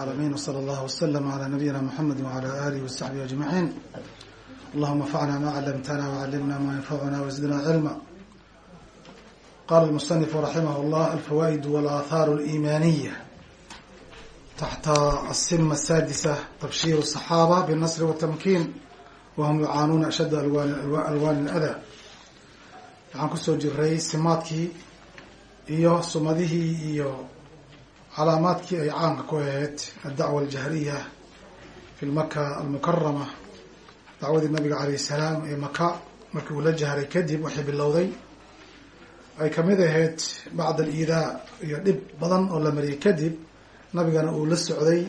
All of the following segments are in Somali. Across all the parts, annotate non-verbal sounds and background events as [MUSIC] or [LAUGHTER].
العالمين وصلى الله وسلم على نبينا محمد وعلى آله وصحبه أجمعين اللهم انفعنا ما علمتنا وعلمنا ما ينفعنا وزدنا علما قال المصنف رحمه الله الفوائد والآثار الإيمانية تحت السمة السادسة تبشير الصحابة بالنصر والتمكين وهم يعانون أشد ألوان, ألوان الأذى waxaan kusoo jiray simaadkii iyo sumadihii iyo calaamaadkii ay caamka ku ahayd addacwa aljahriya fi lmaka almukarama dacwadii nabiga calayh salaam ee maka markii uu la jahray kadib waxay bilowday. Ay ka mid ahayd bacd aliidaa iyo dhib badan oo la mariyay kadib nabigana uu la socday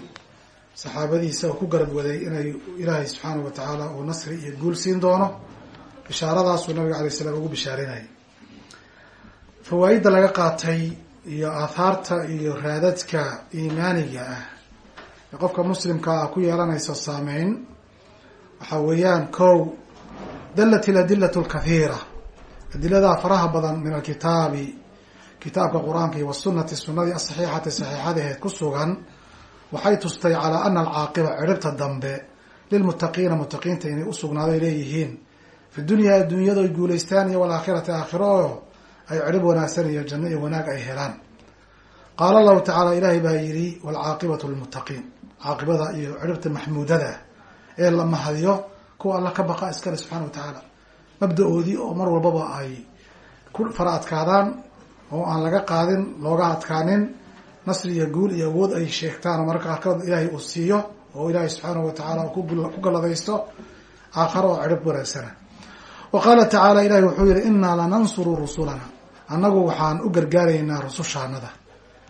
saxaabadiisa oo ku garab waday inay ilaahay subxaanahu wa tacaala uu nasri iyo guul siin doono. Bishaaradaasuu nabiga alay slam ugu bishaarinayay fawaaidda laga qaatay iyo aathaarta iyo raadadka iimaaniga ah ee qofka muslimka ah ku yeelanaysa saameyn waxaa weeyaan kow dalat iladilatu lkathiira adiladaa faraha badan min alkitaabi kitaabka qur'aanka iyo wasunati sunadii asaxiixati saxiixadaheed ku sugan waxay tustay calaa ana alcaaqiba ciribta dambe lilmuttaqiina muttaqiinta inay usugnaaday leeyihiin fi dunya adduunyada ay guulaystaan iyo walaakhirati aakhiro. oo ay cirib wanaagsan iyo janno iyo wanaag ay helaan. Qaala allahu tacaala ilaahay baa yidhi waalcaaqibatu lilmuttaqiin caaqibada iyo ciribta maxmuudada ee la mahadiyo kuwa alla ka baqa iskale subxana wa tacaala. Mabda-oodii oo mar walbaba ay ku fara adkaadaan oo aan laga qaadin looga adkaanin nasri iyo guul iyo awood ay sheegtaan. Oo mararka qaarkood ilaahay uu siiyo oo ilaahay subxaanahu wa tacaala ku galladaysto aakharo oo cirib wanaagsana wa qaala tacaala ilahi wuxuu yihi inaa lanansuru rusulana annagu waxaan u gargaaraynaa rusushaanada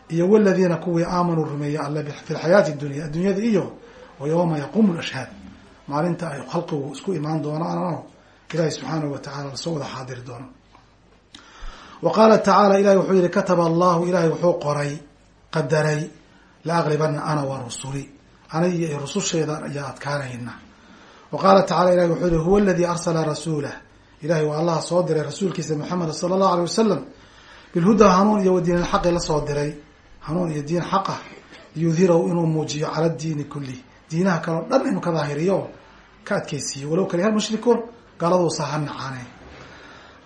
iyo waladiina kuwii aamanuu rumeeyey alle fi lxayaati dunya addunyada iyo wa yawma yaquumu lashhaad maalinta ay khalqigu isku imaan doonaanoo ilahi subxaanahu wa tacala la soo wada xaadiri doono. Wa qaala tacaala ilahi wuxuu yihi kataba allahu ilahay wuxuu qoray qadaray la ana wa rusuli. Aniga iyo rususheeda ayaa adkaanayna. Wa qaala tacala ilahi wuxuu yihi huwa aladii arsala rasuulah ilahay waa allaha soo diray rasuulkiisa moxamed sala allahu alay wasalam bilhudaa hanuun iyo wadiin alxaqi la soo diray. Hanuun iyo diin xaqa liyudhirahu inuu muujiyo cala diini kulli. Diinaha kaleo dhan inuu ka daahiriyo ka adkeysiiyo walow kariha mushrikuun galaduusa ha nacaane.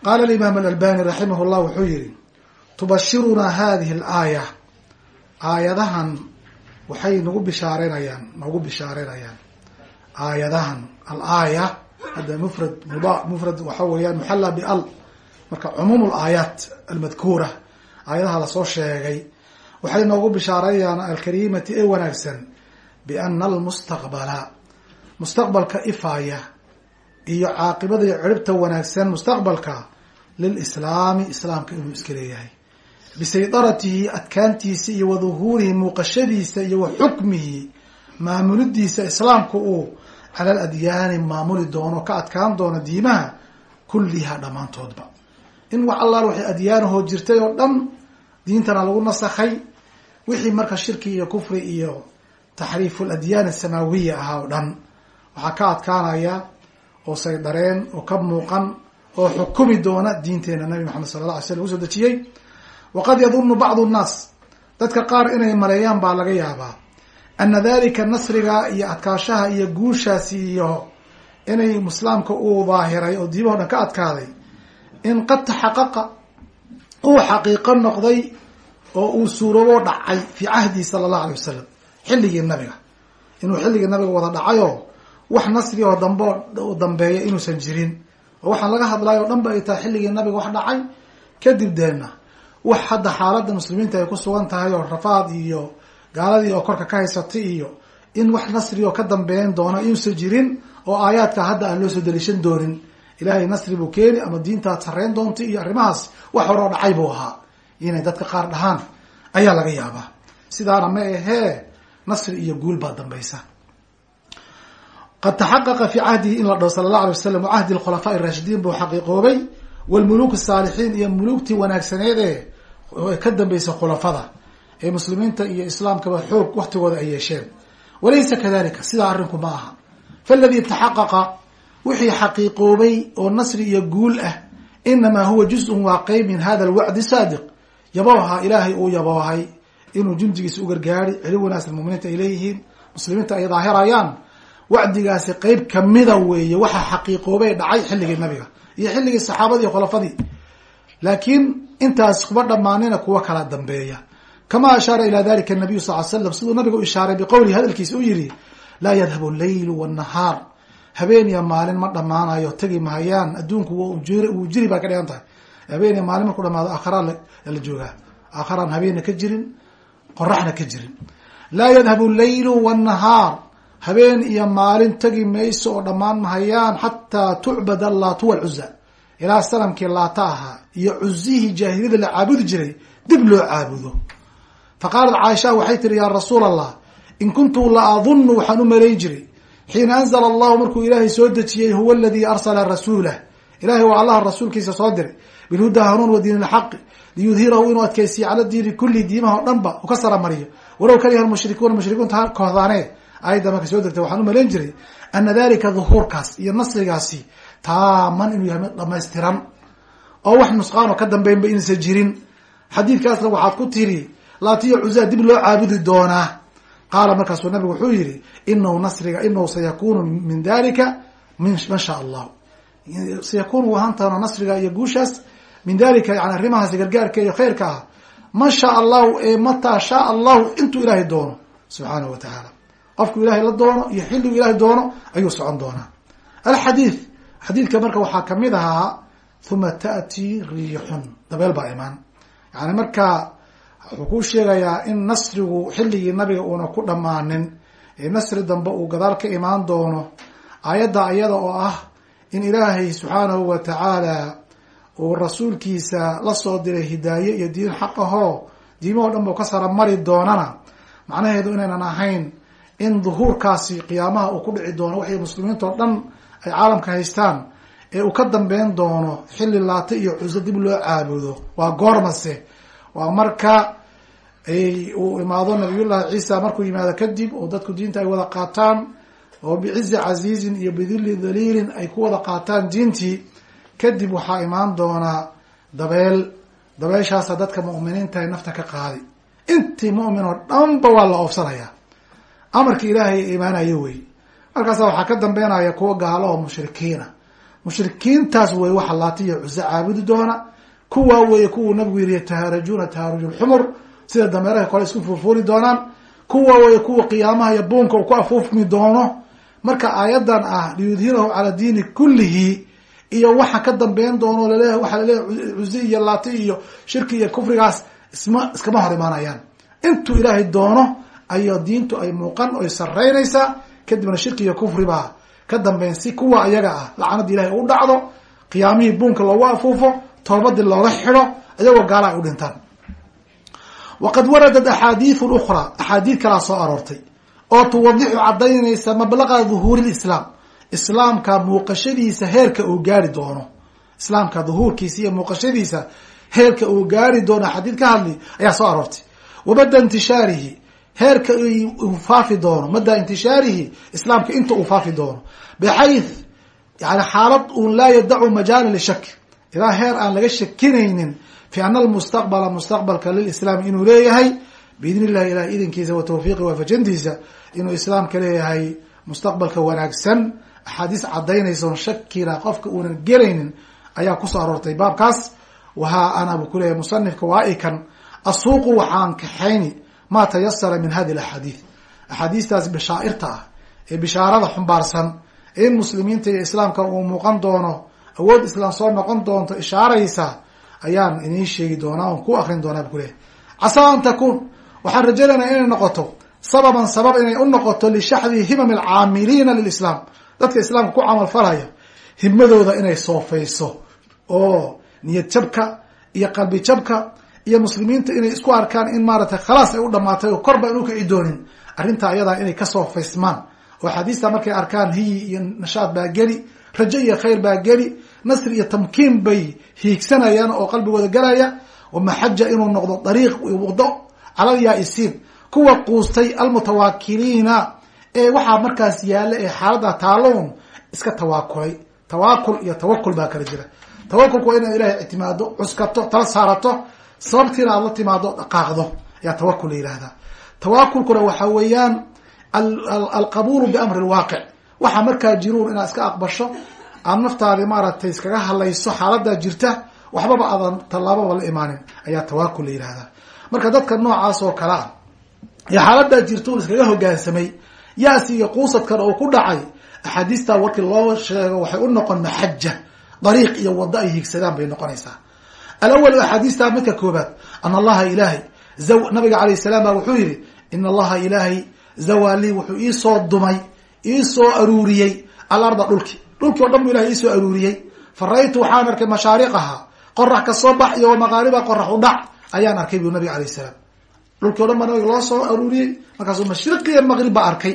Qaala alimaam alalbani raximah llah wuxuu yihi tubashirunaa hadihi alaaya. Aayadahan waxay nagu bishaareynayaan nagu bishaareynayaan aayadahan alaaya hadda mufrad mud mufrad waxa weeyaan muxalla bial marka cumuum alaayaat almadkuura aayadaha la soo sheegay waxay noogu bishaareeyaan alkariimati ee wanaagsan biana almustaqbala mustaqbalka ifaaya iyo caaqibada iyo ciribta wanaagsan mustaqbalka lilislaami islaamka inuu iska leeyahay. Bisaydaratihi adkaantiisa iyo waduhuurihi muuqashadiisa iyo wa xukmihi maamulidiisa islaamka uu cala aladyaani maamuli doono ka adkaan doono diimaha kulliha dhammaantoodba in wax allaal waxay adyaanahoo jirtay oo dhan diintana lagu nasakhay wixii marka shirki iyo kufri iyo taxriifu ladyaani asamaawiya ahaa oo dhan. Waxaa ka adkaanaya oo saydareen oo ka muuqan oo xukumi doona diinteena nabi maxamed sala alla alay slam u soo dejiyey. Waqad yadunu bacdu nnaas dadka qaar inay maleeyaan baa laga yaabaa ana dalika nasriga iyo adkaashaha iyo guushaasi iyo inay islaamka uu daahiray oo diimaho dhan ka adkaaday in qad taxaqaqa uu xaqiiqo noqday oo uu suuroobo dhacay fii cahdi sala allahu alay wasalam xilligii nabiga. Inuu xilligii nabiga wada dhacayoo wax nasri oo dambe dambeeya inuusan jirin. Oo waxaan laga hadlayo o dhan ba ay tahay xilligii nabiga wax dhacay. Kadib deena wax hadda xaaladda muslimiinta ay ku sugan tahay oo rafaad iyo gaaladii oo korka ka haysatay iyo in wax nasri oo ka dambeyn doono inuusan jirin oo aayaadka hadda aan loo soo daliishan doonin ilaahay nasri buu keeni ama diintaad sarreyn doonta iyo arrimahaas wax hore oo dhacay buu ahaa. Inay dadka qaar dhahaan ayaa laga yaabaa. Sidaana ma ahee nasri iyo guul baa dambaysa. Qad taxaqaqa fi cahdihi in la dhaho sala allah alay wasalam wa cahdi alkhulafaa raashidiin buu xaqiiqoobay. Walmuluuk asaalixiin iyo muluugtii wanaagsaneedee ka dambeysay khulafada. Ee muslimiinta iyo islaamkaba xoog waktigooda ay yeesheen. Walaysa kadalika sidaa arrinku ma aha. Faladii taxaqaqa wixii xaqiiqoobay oo nasri iyo guul ah. Inamaa huwa juzun waa qeyb min hada alwacdi saadiq. Yabooha ilaahay uu yaboohay inuu jundigiisa u gargaari celi wanaagsan muminiinta ay leeyihiin muslimiinta ay daahirayaan. Wacdigaasi qeyb kamida weeye waxa xaqiiqoobay dhacay xilligii nabiga iyo xilligii saxaabadii khulafadii. Laakiin intaas kuma dhammaanina kuwa kala dambeeya. Kama ashaara ila dalika nabiyu sal l slam siduu nabiga u ishaaray biqowlihi hadalkiisa u yihi laa yadhabu leylu wnahaar habeen iyo maalin ma dhamaanayo tegi mahayaan adduunku wuu jiri baa ka dhigan tahay. Habeen iyo maalin marku dhamaado aakharaa la joogaa. Aakharaan habeenna ka jirin qoraxna ka jirin. Laa yadhabu leylu wnahaar habeen iyo maalin tegi mayso oo dhammaan mahayaan xataa tucbad allaatu walcuza ilaa sanamkii laata ahaa iyo cuzihii jaahiliyada la caabudi jiray dib loo caabudo. Fa qaalat caaisha waxay tihi yaa rasuul allah in kuntu la adunnu waxaan u malayn jiray xiina anzla allahu markuu ilaahay soo dejiyey huwa aladii arsala rasuulah ilahay waa allaha rasuulkiisa soo diray bilhudaa hanuun wa diin lxaqi liyudhirahu inuu adkeysiyo cala diini kulli diimaha o dhan ba u ka saramariyo walow kariha mushrikuuna mushrikuunta kohdaane ayadda marka soo degtay waxaan u malayn jiray ana dalika duhuurkaas iyo nasrigaasi taaman inuu yahay mid dhamaystiran oo wax nusqaan oo ka dambeynba inaysan jirin xadiidkaasna waxaad ku tiri laatiyo cuzaa dib loo caabudi doonaa qaala markaasuu nabigu wuxuu yihi inahu nasriga inahu sayakunu min dalika man shaa allahu sayakunu u ahaan doona nasriga iyo guushaas min dalika yani arrimahaasi gargaarka iyo khayrka ah man shaa allahu ee mataa shaa allahu intuu ilaahay doono subxaanahu wa tacaala qofku ilaahay la doono iyo xilligu ilaahay doono ayuu socon doonaa alxadiid xadiidka marka waxaa ka mid ahaa huma taأtii riixun dabeel baa imaan yani marka wuxuu kuu sheegayaa in nasrigu xilligii nabiga uuna ku dhammaanin. Ee nasri dambe uu gadaal ka imaan doono aayadda iyada oo ah in ilaahay subxaanahu wa tacaala uu rasuulkiisa la soo diray hidaaye iyo diin xaqahoo diimahoo dhan buu ka saramari doonana. Macnaheedu inaynan ahayn in duhuurkaasi qiyaamaha uu ku dhici doono waxay muslimiinta oo dhan ay caalamka haystaan ee uu ka dambeyn doono xilli laata iyo cuso dib loo caabudo. Waa goormase waa marka uu imaado nabiyullahi ciisa markuu yimaado kadib oo dadku diinta ay wada qaataan oo bicizi casiizin iyo bidilli daliilin ay ku wada qaataan diintii kadib waxaa imaan doonaa dabeel dabeeshaasa dadka mu'miniintahay nafta ka qaadi. Intii mu'min oo dhanba waa la oofsanayaa. Amarkii ilaahay imaanayo wey. Markaasa waxaa ka dambeynaya kuwa gaalo oo mushrikiina. Mushrikiintaas wey waxa laatiyo cuso caabudi doona kuwaa weeye kuwuu nabigu yiri yatahaarajuuna tahaaruj lxumur sida dameeraha kole isku furfuri doonaan kuwa weeye kuwa qiyaamaha iyo buunka uu ku afuufmi doono marka aayadan ah liyudhirahu cala diini kullihi iyo waxa ka dambeyn doono la leeyahay waxaa la leeyahay cuzi iyo laati iyo shirki iyo kufrigaas isma iskama hor imaanayaan intuu ilaahay doono ayo diintu ay muuqan oy saraynaysaa kadibna shirki iyo kufri baa ka dambeyn si kuwa ayaga ah lacanadii ilahay u dhacdo qiyaamihii buunka loogu afuufo toobadii looga xidho iyagoo gaala ay u dhintaan. Waqad waradat axaadiiu ukhraa axaadiid kalaa soo aroortay oo tuwadixu cadaynaysa mablaqa duhuuri lislaam islaamka muuqashadiisa heerka uu gaari doono. Islaamka duhuurkiisa iyo muuqashadiisa heerka uu gaari doono xadiid ka hadli ayaa soo aroortay. Wabada intishaarihi heerka uu faafi doono mada intishaarihi islaamka inta uu faafi doono. Bxayth yani xaalad un laa yadacu majaala lishak ilaa heer aan laga shakinaynin fi ana almustaqbala mustaqbalka lilislaam inuu leeyahay biidn illahi ilah idinkiisa wa tawfiiqi waafajantiisa inuu islaamka leeyahay mustaqbalka wanaagsan. Axaadiis cadaynaysaon shakina qofka uunan gelaynin ayaa ku soo aroortay baabkaas. Wahaa ana buu kuleeyahay musanifka waa ikan asuuqu waxaan kaxayni ma tayasara min hadi axaadiid axaadiistaas bashaairta ah ee bishaarada xumbaarsan in muslimiinta iyo islaamka uu muuqan doono awood islaam soo noqon doonto ishaaraysa ayaan idiin sheegi doonaa on ku akrin doonaa kuleeyahy casaa an takuun waxaan rajaynaynaa inay noqoto. Sababan sabab inay u noqoto lishaxdi himam alcaamiliina lilislaam. Dadka islaamka ku camalfalaya himadooda inay soofayso oo niyad jabka iyo qalbi jabka iyo muslimiinta inay isku arkaan in maaratay khalaas ay u dhamaatay oo korba inu kici doonin. Arrintaa ayadaa inay ka soo faysmaan. Oo axaadiista markay arkaan hiyi iyo nashaad baa geli rajo iyo khayr baa geli nasri iyo tamkiin bay hiigsanayaan oo qalbigooda galaya wamaxaja inuu noqdo dariiq wado calal yaa-isiin kuwa quustay almutawaakiliina ee waxaa markaas yaalla ee xaalada taaloon iska tawaakulay. Tawaakul iyo tawakul baa kala jira. Tawakulku waa inaad ilahay ictimaado cuskato tala saarato sababtiina aad la timaado dhaqaaqdo ayaa tawakul la yihahdaa tawakulkuna waxa weeyaan alqabulu biamri lwaaqic waxa markaa jiruun inaad iska aqbasho aad naftaadi maaragtay iskaga hadlayso xaaladaa jirta waxbaba aadan tallaababa la imaanin. Ayaa tawaakul la yihahdaa marka dadka noocaas oo kale ah ee xaaladaa jirta un iskaga hogaansamay yaasi iyo quusadkan oo ku dhacay axaadiistaa warkii loo sheego waxay u noqon maxaja dariiq iyo waddo ay higsadaan bay noqonaysaa. Alawal axaadiistaa midka koobaad ana allaha ilaahay nabiga alayh salaam baa wuxuu yihi in allaha ilaahay zawali wuxuu iisoo dumay iisoo aruuriyey alarda dhulki dhulkii o dhan bu ilahay iisoo aruuriyey. Fa ra-ytu waxaan arkay mashaariqaha. Qorax ka soo bax iyo wamaqaariba qorax u dhac. Ayaan arkay bu nabiga alayh salaam. Dhulkii o dhan baa nabiga loo soo aruuriyey. Markaasuu mashriqi iyo maqrib ba arkay.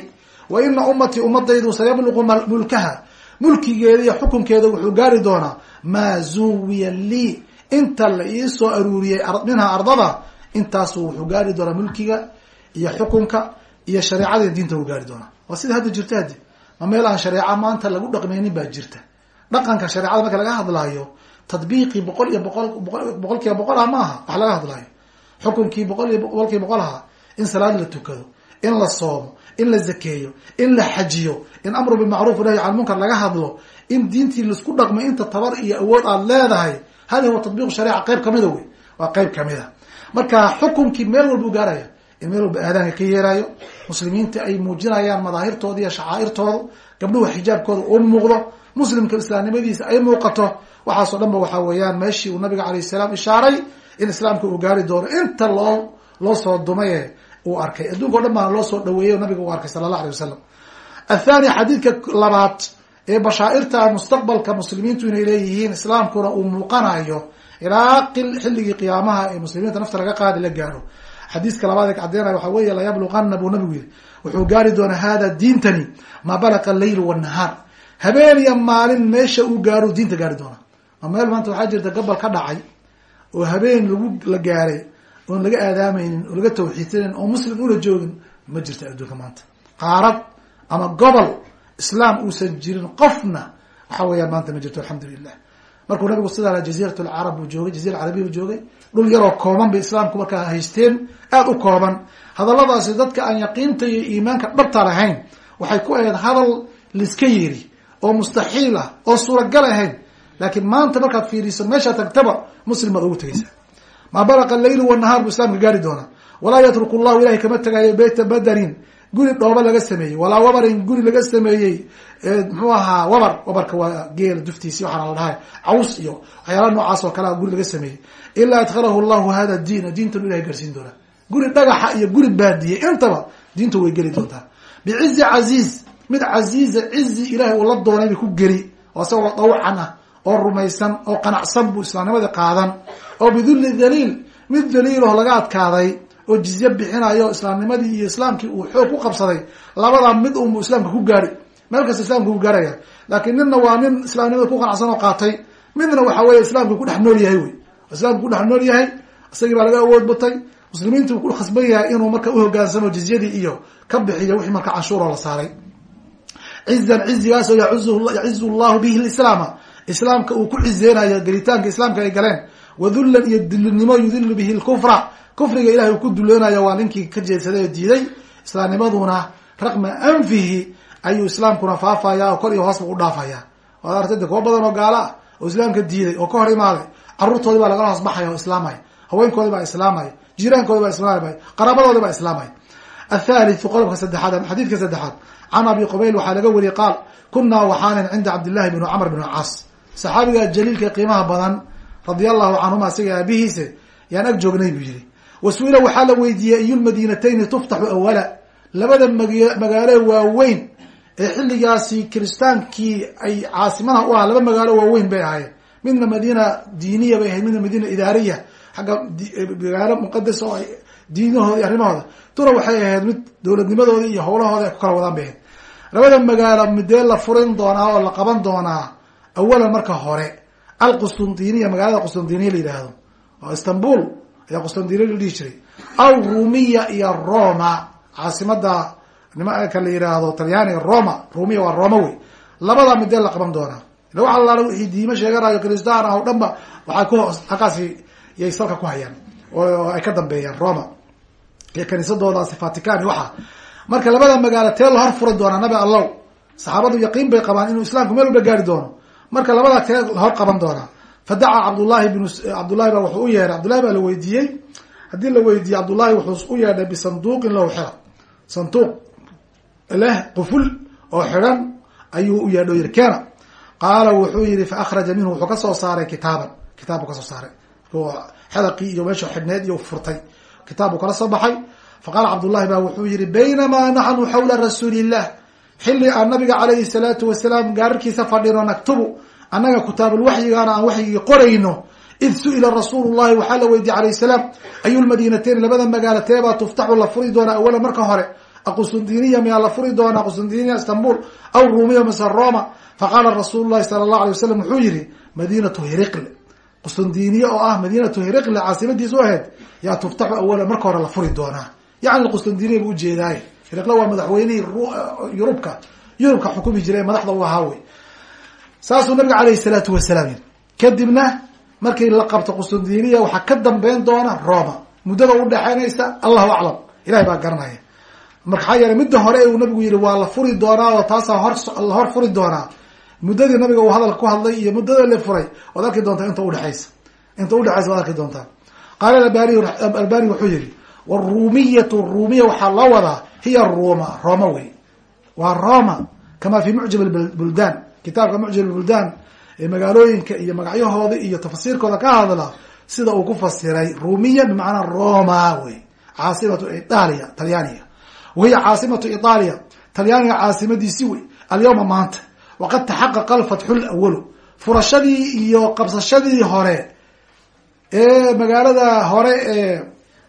Wa ina ummatii ummadaydu sayabluqu mulkaha. Mulkigeeda iyo xukunkeeda wuxuu gaari doonaa maa zuwiya lii. Inta la iisoo aruuriyey minha ardada intaasu wuxuu gaari doonaa mulkiga iyo xukunka iyo shareecada diinta uu gaari doonaa. Waa sida hadda jirta haddi ma meel aan shareeca maanta lagu dhaqmaynin baa jirta. Dhaqanka shareecada marka laga hadlaayo tadbiiqii boqol iyo boqol boqol kiiba boqol ah ma aha wax laga hadlaayo. Xukunkii boqol iyo boqol kiiba boqol aha? In salaad la tukado in la soomo in la zakeeyo in la xajiyo in amru bilmacruuf nahy can munkar laga hadlo in diintii la isku dhaqmay inta tabar iyo awood aad leedahay hada huwa tatbiiqu shareeca qayb kamida wey. Waa qayb kamida marka xukunkii meel walba u gaaraya in meel walba aadaanka ka yeeraayo muslimiinta ay muujinayaan madaahirtooda iyo shacaa'irtooda gabdhuhu xijaabkooda u muuqdo muslimka islaamnimadiisa ay muuqato waxaasoo dhan ba waxaa weeyaan meeshii uu nabiga alayh salaam ishaaray in islaamka uu gaari doono. Inta loo loo soo dumaye uu arkay. Adduunka o dhan baana loo soo dhaweeyey nabiga uu arkay sala allah alay wasalam athani xadiidka labaad ee bashaa'irta mustaqbalka muslimiintu inay leeyihiin islaamkuna uu muuqanayo ilaa xilligii qiyaamaha ee muslimiinta nafta laga qaadi la gaaro xadiiska labaad caddeynaya waxaa weeye layabluqana buu nabigu yihi wuxuu gaari doonaa hada diintani maa balaqa leyl wanahaar habeen iyo maalin meesha uu gaaro diinta gaari doona ma meel maanta waxaa jirta gabal ka dhacay oo habeen lagu la gaaray oon laga aadaamaynin oo laga tawxiidsanin oo muslim una joogin ma jirto adduunka maanta. Qaarad ama gobol islaam uusan jirin qofna waxa weeyaan maanta ma jirto alxamdulilah markuu nabigu sidaa jaziirat lcarab buu joogay jazira carabiya buu joogay dhul yaroo kooban bay islaamku markaa haysteen aada u kooban. Hadalladaasi dadka aan yaqiinta iyo iimaanka dhabta lahayn waxay ku ahayd hadal liska yiri oo mustaxiil ah oo suuragal ahayn laakiin maanta markaad fiiriso meeshaa tagtaba muslim baad ugu tegaysaa maa balaqa leylu wanahaar buu islaamka gaari doonaa. Walaa yatruku llahu ilahay kama tagayo beyta badarin guri dhooba laga sameeyey. Walaa wabarin guri laga sameeyey. Muxuu ahaa wabar. Wabarka waa geela duftiisi waxaana la dhahay. Caws iyo waxyaala noocaas oo kalea guri laga sameeyey. Ilaa adkhalahu llahu hada diina. Diintan ilahay gaarsiin doonaa. Guri dhagaxa iyo guri baadiye. Intaba diinta way geli doontaa. Bicizi casiiz mid casiiza cizi ilahay uu la doonay bay ku geli. Oo isagoo dawcan ah. Oo rumaysan. Oo qanacsan buu islaamnimadii qaadan. Oo bidulli daliil. Mid daliilaho laga adkaaday oo jizye bixinayo islaamnimadii iyo islaamkii uu xoog ku qabsaday labadaa mid unbuu islaamka ku gaari meel kasta islamka ku gaaraya. Laakiin ninna waa nin islaamnimada ku qanacsan oo qaatay. Midna waxa weye islaamka kudhex nool yahay wey. Islaamka kudhex nool yahay isagii baa laga awood batay. Muslimiintu uu ku khasban yahay inuu marka uhogaansamo jizyadii iyo ka bixiyo wixii marka canshuuro la saaray. Cizan cizigaasoo yacizu llahu bihi lislaama. Islaamka uu ku cizeynayo gelitaanka islaamka ay galeen. Wadullan iyo dulinimo yudilu bihi lkufra kufriga ilahay uu ku duloonayo waa ninkii ka jeedsaday oo diiday islaamnimaduna raqma anfihi ayuu islaamkuna faafaya oo kor iyo hoosba u dhaafaya. Waad artay kuwa badan oo gaalo ah oo islaamka diiday oo ka hor imaaday caruurtoodii baa lagala hoos baxaya oo islaamaya haweenkoodii baa islaamaya jiiraankoodi baa islaamaya qaraabadoodi baa islaamaya athalithu qodobka saddexaad xadiidka saddexaad can abi qubayl waxaa laga wariyey qaal kunaa waxaanan cinda cabdillahi bn camr bn caas. Saxaabiga jaliilka qiimaha badan radia allahu canhuma isaga aabihiise yaan ag joognay buu yihi wasuila waxaa la weydiiyey iyu lmadiinatayni tuftaxu awala labada magaalo waaweyn ee xilligaasi kiristaankii ay caasimadaha u ah laba magaalo waaweyn bay ahaayeen midna madiina diiniya bay ahayd midna madiina idaariya xagga magaalo muqadas oo diinahooda iyo arrimahooda tuna waxay ahayd mid dowladnimadooda iyo howlahooda ay ku kala wadaan bay ahayd labada magaalo midee la furin doonaa oo la qaban doonaa awalan marka hore alqustantiniya magaalada qustantiniya la yidhaahdo oo istanbul ayaa qustantiniya la dhihi jiray. Aw rumiya iyo roma caasimada nimanka la yihaahdo talyaaniga roma rumiya waa roma wey. Labada midee la qaban doonaa ila waxa lalaala wixii diimo sheeganayo kristaan ah o dhan ba waxay ku hoos halkaasi yay salka ku hayaan oo ay ka dambeeyaan roma. Iyo kaniisadoodaasi vatican waxa. Marka labada magaalo tee la hor furi doonaa nabi allow saxaabadu yaqiin bay qabaan inuu islaamku meel walba gaari doono. Marka labada tee la hor qaban doonaa fadacaa cabdullahi bn cabdullahi baa wuxuu u yeedhay cabdullahi baa la weydiiyey haddii la weydiiyey cabdullahi wuxuu u yeedhay bisanduuqin lahu xira sanduuq leh quful oo xidhan ayuu u yeedho yiri keena qaala wuxuu yihi fa akhraja minhu wuxuu ka soo saaray kitaaban kitaab buu ka soo saaray xedaqii iyo meesha xidhneed iyo furtay kitaab kala soo baxay faqaala cabdullahi ba wuxuu yihi baynamaa naxnu xawla rasuuli illah xilli aan nabiga calayhi salaatu wasalaam gaararkiisa fadhino naktubu annaga kutaabulwaxyigaana aan waxyigii qorayno id su'ila rasuulu llahi waxaa la weydiye alayh salaam ayu lmadiinateyn labada magaalo teebaa tuftaxu la furi doonaa awala marka hore aqusundiniya miyaa la furi doonaa qusundiniya istanbul aw ruumiya mise roma faqaala rasuulu llahi sala allahu alay wasalam wuxuu yihi madiinatu hiriqle qustundiniye oo ah madiinatu hiriqle caasimadiisu ahayd yaa tuftaxu awala marka hore la furi doonaa. Yacni qustundiniya buu ujeedaaye hiriqle waa madaxweynihii yurubka yurubka xukumi jiray madaxda u ahaa wey saasuu nabiga alayhi salaatu wasalaam yiri kadibna markii la qabto qustundiniya waxaa ka dambeyn doona roma muddada udhexeynaysa allahu aclam. Ilahay baa garanaya. Maxaa yeelay midda hore uu nabigu yihi waa la furi doonaa oo taasaa hor hor furi doonaa. Muddadii nabiga uu hadal ku hadlay iyo muddada la furay waad arki doontaa inta udhexaysa inta udhexaysa waad arki doontaa. Qaala albani wuxuu yihi wrumiyatu rumiya waxaa loo wadaa hiya ruma roma wey. Waa roma kama fi mucjam buldan kitaabka mucjam buldan ee magaalooyinka iyo magacyahooda iyo tafsiirkooda ka hadla sida uu ku fasiray rumiya bimacnaa roma wey caasimatu italia talyaaniga wahiya caasimatu itaaliya talyaaniga caasimadiisi wey alyawma maanta waqad taxaqaqa alfatxu lawalu furashadii iyo qabsashadii hore ee magaalada hore ee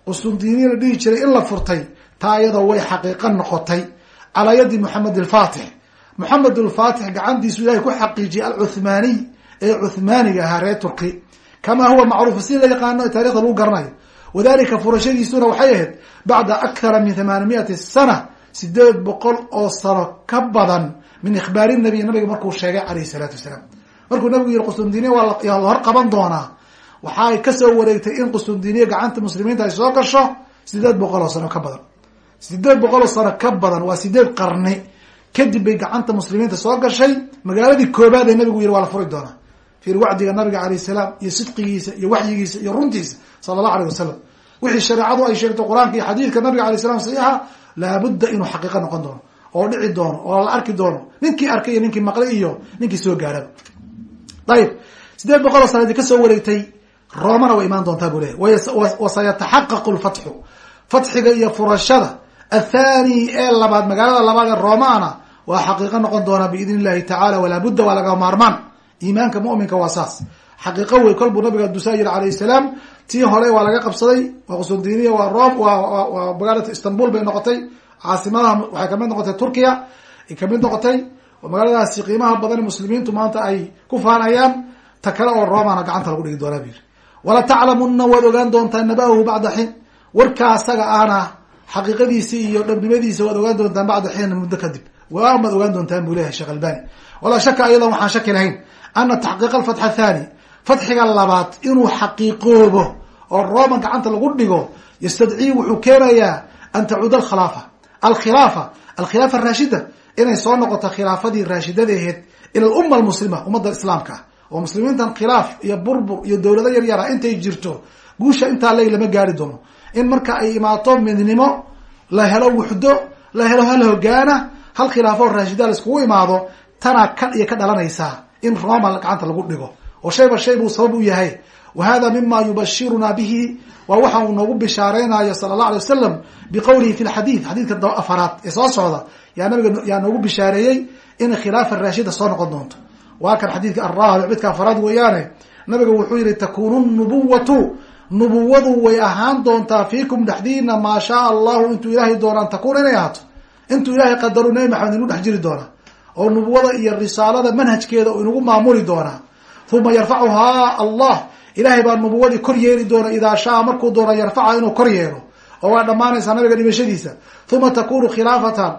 qustundiniya la dhihi jiray in la furtay taa iyadoo way xaqiiqo noqotay calaa yadi moxamed alfatix moxamed alfatix gacantiisu ilahay ku xaqiijiyay alcuthmaaniy ee cuthmaaniga ahaa reer turki. Kamaa huwa macruuf si la yaqaano taarikhda lagu garanayo. Wadalika furashadiisuna waxay ahayd bacda akthara min thamaanimiyati sana sideed boqol oo sano ka badan min ikhbaari nabiy nabiga markuu sheegay calayhi salaatu wasalaam. Markuu nabigu yihi qustundiniya waa la hor qaban doonaa. Waxaay ka soo wareegtay in qustundiniya gacanta muslimiinta ay soo gasho sideed boqol oo sano ka badan. Sideed boqol oo sano ka badan waa sideed qarni kadib bay gacanta muslimiinta soo gashay. Magaaladii koobaad ee nabigu yihi waa la furi doonaa. Fiir wacdiga nabiga alayh salaam iyo sidqigiisa iyo waxyigiisa iyo runtiisa sala allahu alayh wasalam wixii shareecadu ay sheegto qur'aanka iyo xadiidka nabiga alay salam saxiixa laabudda inuu xaqiiqo noqon doono oo dhici doono oo la arki doono. Ninkii arkay iyo ninkii maqlay iyo ninkii soo gaaraba ayib sideed boqol oo sanadii ka soo wareegtay? Roomana way imaan doontaa buu leyahy wasayataxaqaqu lfatxu. Fatxiga iyo furashada athani ee labaad magaalada labaad ee roomana waa xaqiiqo noqon doonaa biidn illahi tacala walaabudda waa laga maarmaan iimaanka muminka waa saas xaqiiqo wey kol buu nabiga dusaa yiri alayh salaam tii hore waa laga qabsaday waa qustundiniya waa rom waa magaalada istanbul bay noqotay caasimadaha waxay ka mid noqotay turkiya ka mid noqotay magaaladaasi qiimaha badan muslimiintu maanta ay ku faanayaan ta kale oo romana gacanta lagu dhigi doonaa bu yiri wala taclamuna waad ogaan doontaa nabahu bacda xiin warkaa asaga ahna xaqiiqadiisi iyo dhabnimadiisa waad ogaan doontaan bacda xiin muddo kadib. Waamaad ogaan doontaan buu leeyahay sheekh albani. Walaa shaka ayadan waxaan shaki lahayn ana taxqiiqa alfatx athani fatxiga labaad inuu xaqiiqoobo oo roma gacanta lagu dhigo yastadcii wuxuu keenayaa an tacuuda alkhilaafa. Alkhilaafa alkhilaafa araashida inay soo noqoto khilaafadii raashidada aheyd ila alumma almuslima ummadda islaamka. Oo muslimiintan khilaaf iyo burbur iyo dowlado yar yara intay jirto guusha intaa ley lama gaari doono in marka ay imaato midnimo la helo wuxdo la helo hal hogaana hal khilaafo raashida la iskugu imaado tanaa ka iyo ka dhalanaysaa in roma gacanta lagu dhigo. Oo shayba shay buu sabab u yahay. Wa hada mima yubashiruna bihi waa waxa uu noogu bishaareynayo sala allah alay wasalam biqowlihi fi lxadiid xadiidka afaraad ee soo socda yaa nabiga yaa noogu bishaareeyey in khilaafa raashida soo noqon doonto. Waa kan xadiidka araabic midka afaraad weeyaane nabiga wuxuu yihi takunu nubuwatu nubuwadu way ahaan doontaa fiikum dhexdiina maa shaaa allahu intuu ilaahay doonaan takuun inay ahaato intuu ilaahay qadaru nabi maxamed inu dhex jiri doonaa oo nubuwada iyo risaalada manhajkeeda uu inagu maamuli doonaa. Uma yarfacuhaa allah ilaahay baa nubuwadii kor yeeli doona idaa shaa markuu doona yarfaca inuu kor yeelo oo waa dhammaanaysaa nabiga dhimashadiisa. Uma takunu khilaafatan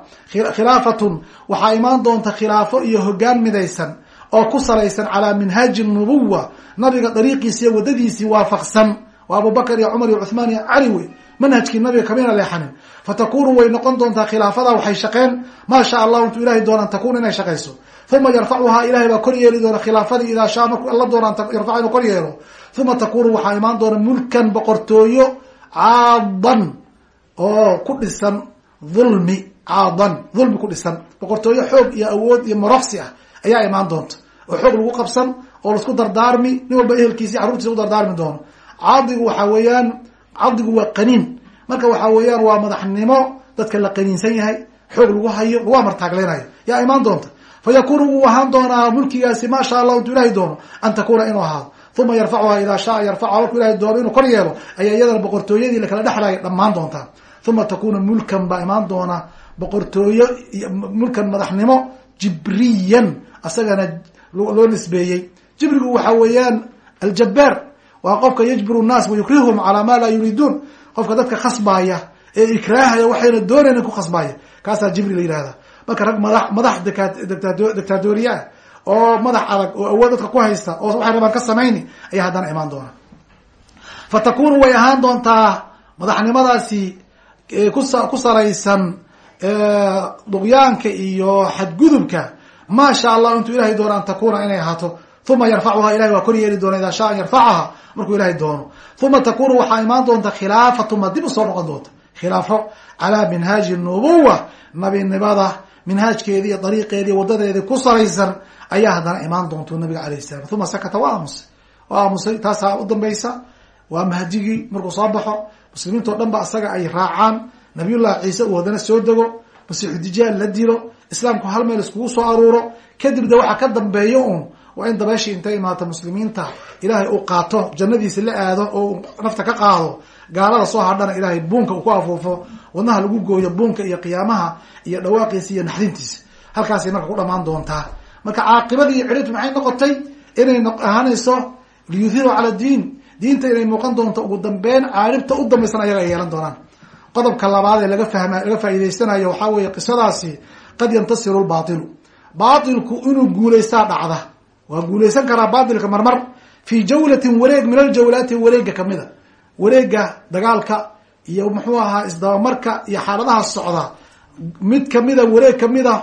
khilaafatun waxaa imaan doonta khilaafo iyo hogaan midaysan oo ku salaysan calaa minhaaji nubuwa nabiga dariiqiisi iyo wadadiisii waafaqsan waa abubakar iyo cumar iyo cuthmaan iyo cali wey. Manhajkii nabiga kamayna leexanin. Fatakunu way noqon doontaa khilaafada waxay shaqeen. Maa shaa allahu intuu ilahay doona an takuna inay shaqayso uma yarfacuhaa ilahay baa kor yeeli doona khilaafadii idaa shaa markuu alla doona yarfac inuu kor yeelo. Uma takunu waxaa imaan doona mulkan boqortooyo caadan oo ku dhisan dhulmi caadan dhulmi ku dhisan. Boqortooyo xoog iyo awood iyo marofsi ah ayaa imaan doonta. Oo xoog lagu qabsan oo la isku dardaarmi nin walba ehelkiisi carruurtiisa u dardaarmi doono cadigu waxa weeyaan cadigu waa qaniin. Marka waxa weeyaan waa madaxnimo dadka la qaniinsan yahay xoog lagu hayo lagu amartaagleynayo yaa imaan doonta? Fa yakunu wuu ahaan doonaa mulkigaasi maa sha allah intuu ilahay doono an takuna inuu ahaado. Uma yarfacuha idaa shaa yarfacuha markuu ilahay doono inuu kor yeelo ayaa iyadana boqortooyadii lakala dhexlaya dhammaan doontaa uma takuna mulkan baa imaan doona boqortooyo mulkan madaxnimo jibriyan asagana loo nisbeeyey. Jibrigu waxa weeyaan aljabaar waa qofka yajburu nnaas wayukrihum calaa ma laa yuriiduun qofka dadka khasbaaya ee ikraahaya waxayna doonayna ku khasbaaya kaasaa jibri la yihahda marka rag madax madax dictatoriye ah oo madax adag oo awood dadka ku haysta oo waxay rabaan ka samayni ayaa haddana imaan doona. Fa takunu way ahaan doontaa madaxnimadaasi kusa ku salaysan duqyaanka iyo xadgudubka. Maa sha allahu intuu ilahay doono an takuna inay ahaato uma yarfacuha ilahay waa kor yeeli doona idaa shaa an yarfacaha markuu ilahay doono. Uma takunu waxaa imaan doonta khilaafatuma dib u soo noqon doonta. Khilaafo calaa minhaaji nubuwa nabinimada minhaajkeedii iyo dariiqeedii wadadeedii ku salaysan ayaa haddana imaan doonta nabiga alayh salam uma sakata waa aamusay waa aamusay taasaa u dambaysa. Waa mahdigii markuu soo baxo. Muslimiintao dhan ba isaga ay raacaan. Nabiyullahi ciise uu haddana soo dego. Masiixudijaal la dilo. Islaamku hal meel iskugu soo aruuro. Kadib de waxaa ka dambeeyo un waa in dabeeshii intay imaato muslimiinta ilaahay uu qaato jannadiisa la aado oo nafta ka qaado gaalada soo hadhana ilaahay buunka uu ku afuufo wadnaha lagu gooyo buunka iyo qiyaamaha iyo dhawaaqiisa iyo naxdintiisa. Halkaasay marka ku dhamaan doontaa. Marka caaqibadii iyo cidhibtu maxay noqotay? Inay ahaanayso liyuhiru cala diin. Diinta inay muuqan doonto ugu dambeyn caaribta u dambaysan ayaga ay yeelan doonaan. Qodobka labaad ee laga fahma laga faa'iidaysanayo waxaa weeye qisadaasi qad yantasiru lbaatilu baatilku inuu guulaystaa dhacda waa guulaysan karaa baatilka marmar fii jawlatin wareeg min aljawlaati wareega kamida wareega dagaalka iyo muxuu ahaa isdabamarka iyo xaaladaha socda mid kamida wareeg kamida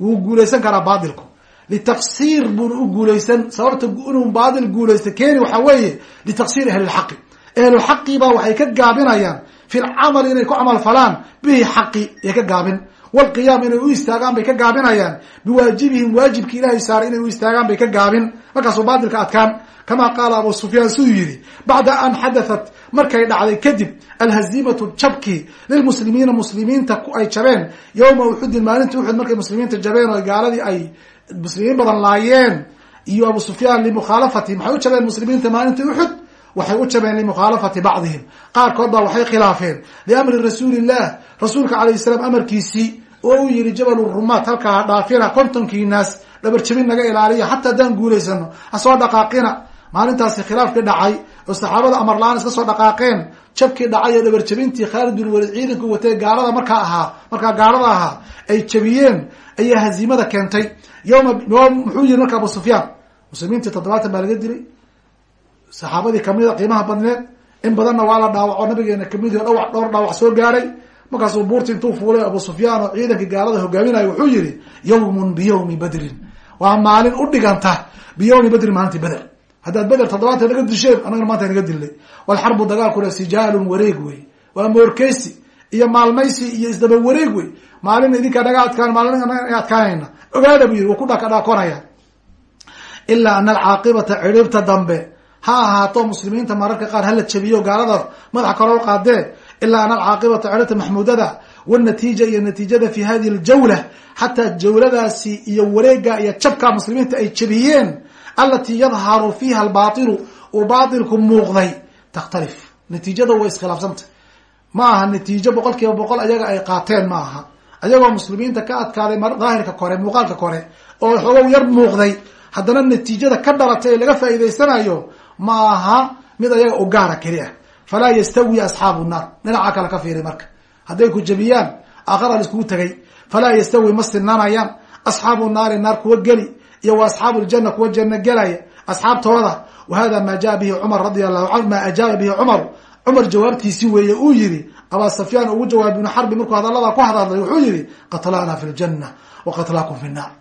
wuu guulaysan karaa baatilku. Litaqsiir buuna u guulaysan sababta inuu baatil guulaysta keeni waxaa weeye litaqsiir ahlilxaqi. Ahlulxaqi baa waxay ka gaabinayaan fi lcamali inay ku camal falaan bihi xaqi ay ka gaabin wlqiyaam inay u istaagaan bay ka gaabinayaan. Biwaajibihim waajibki ilahay saaray inay u istaagaan bay ka gaabin. Markaasuu baatilka adkaan kama qaala abu sufyaan siduu yihi bacda an xadathat markay dhacday kadib alhazimatu jabki lilmuslimiina muslimiinta ay jabeen. Yowma uxudin maalintii uxud markay muslimiinta jabeen oo gaaladii ay muslimiin badan laayeen. Iyo abu sufyaan limukhaalafati maxay u jabeen muslimiinta maalintii uxud waxay u jabeen limukhaalafati bacdihim. Qaarkood baa waxay khilaafeen liamri rasuuli rasuulka alayh salaam amarkiisii oo uu yihi jabal rumaat halkaa dhaafina kontonkii naas dhabarjabin naga ilaaliya xataa haddaan guulaysano hasoo dhaqaaqina. Maalintaasi khilaafkii dhacay oo saxaabada amar la'aan iska soo dhaqaaqeen jabkii dhacay ee dhabarjabintii khaalid bin walid ciidanku watee gaalada markaa ahaa markaa gaalada ahaa ay jabiyeen ayaa haziimada keentay. Yowma muxuu yihi marka abu sufyaan muslimiintii toddobaatan baa laga dilay saxaabadii kamida qiimaha badneed in badanna waa la dhaawaco nabigeena ka mid o dhawac dhowr dhaawac soo gaaray markaasuu buurti intuu fuulay abu sufyaan oo ciidankii gaalada hogaaminayo wuxuu yihi yawmun biyawmi badrin. Waa maalin u dhiganta biyawmi badrin maalintii beder haddaad beder toddobaatan naga disheen annagana maanta naga dilnay. Walxarbu dagaalkuna sijaalun wareeg wey. Waa moorkeysi iyo maalmaysi iyo isdaba wareeg wey. Maalina idinkaa naga adkaan maalin naga adkaanayna. Ogaada buu yihi wuu ku dhakadhaakonaya ilaa ana alcaaqibata cidhibta dambe ha ahaato muslimiinta mararka qaar hala jabiyo gaalada madaxa kaloo qaadee ilaa ana alcaaqibata cidhibta maxmuudada wanatiija iyo natiijada fi hadihi ljawla xataa jawladaasi iyo wareega iyo jabka muslimiinta ay jabiyeen alatii yadharu fiiha albaailu uu baailku muuqday takhtalif natiijada way iskhilaafsantah ma aha natiijo boqol kiiba boqol ayaga ay qaateen ma aha ayagoo muslimiinta ka adkaaday daahirka kore muuqaalka kore oo xoogow yar muuqday haddana natiijada ka dhalatay ee laga faa'iidaysanayo ma aha mid ayaga u gaara keli falaa yastawi asxaabu nnaar dhinaca kale ka fiiri marka hadday ku jabiyaan aakhara la iskugu tegay falaa yastawi ma sinanayaan asxaabu naari naar kuwa geli iyo wa asxaabu ljana kuwa janno gelaya asxaabtooda wa hada ma jaa bihi cumar radia allahu canhu ma ajaaba bihi cumaru cumar jawaabtiisi weeye uu yihi abaa safyaan ugu jawaab ibnu xarbi markuu hadaladaa ku hadadlay wuxuu yihi qatlaana fi ljanna wa qatlaakum fi nnaar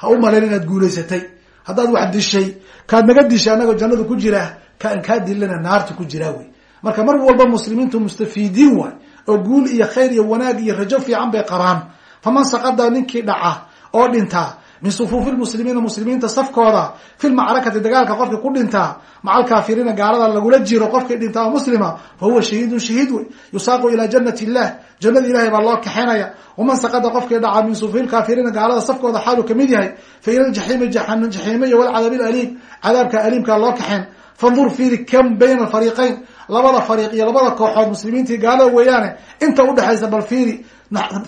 ha u malayn inaad guulaysatay haddaad wax dishay kaad naga dishay annagoo jannadu ku jira kaan kaa dilana naarta ku jiraa wey. Marka mar walba muslimiintu mustafiidiin waay. Oo guul iyo khayr iyo wanaag iyo rajo fiican bay qabaan faman saqada ninkii dhaca oo dhintaa min sufuufi lmuslimiina muslimiinta safkooda fi lmacrakati dagaalka qofka ku dhintaa maca alkaafiriina gaalada lagula jiro qofkii dhintaa oo muslima fa huwa shahiidun shahiid wey. Yusaaqu ilaa janati illah. Jannada ilahay baa loo kaxinaya waman saqada qofkii dhaca min sufuufi lkaafiriina gaalada safkooda xaaluu ka mid yahay fa ila ljaxiimi jaxiime iyo walcadaab aliim. Cadaabka aliimkaa loo kaxeen fandur fiiri kam bayna alfariiqayn labada fariiq iyo labada kooxood muslimiintii gaalada weeyaane inta udhexaysa bal fiiri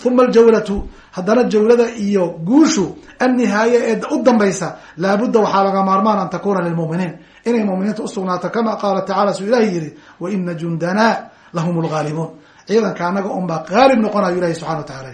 uma aljawlatu haddana jawlada iyo guushu annihaaye ee u dambaysa laabudda waxaa laga maarmaan an takuna lilmuminiin inay muminiinta usugnaato kama qaala tacala suu ilahi yihi wa ina jundana lahum lgaalibuun ciidanka anaga un baa qaalib noqonayo ilahi subxana wa taala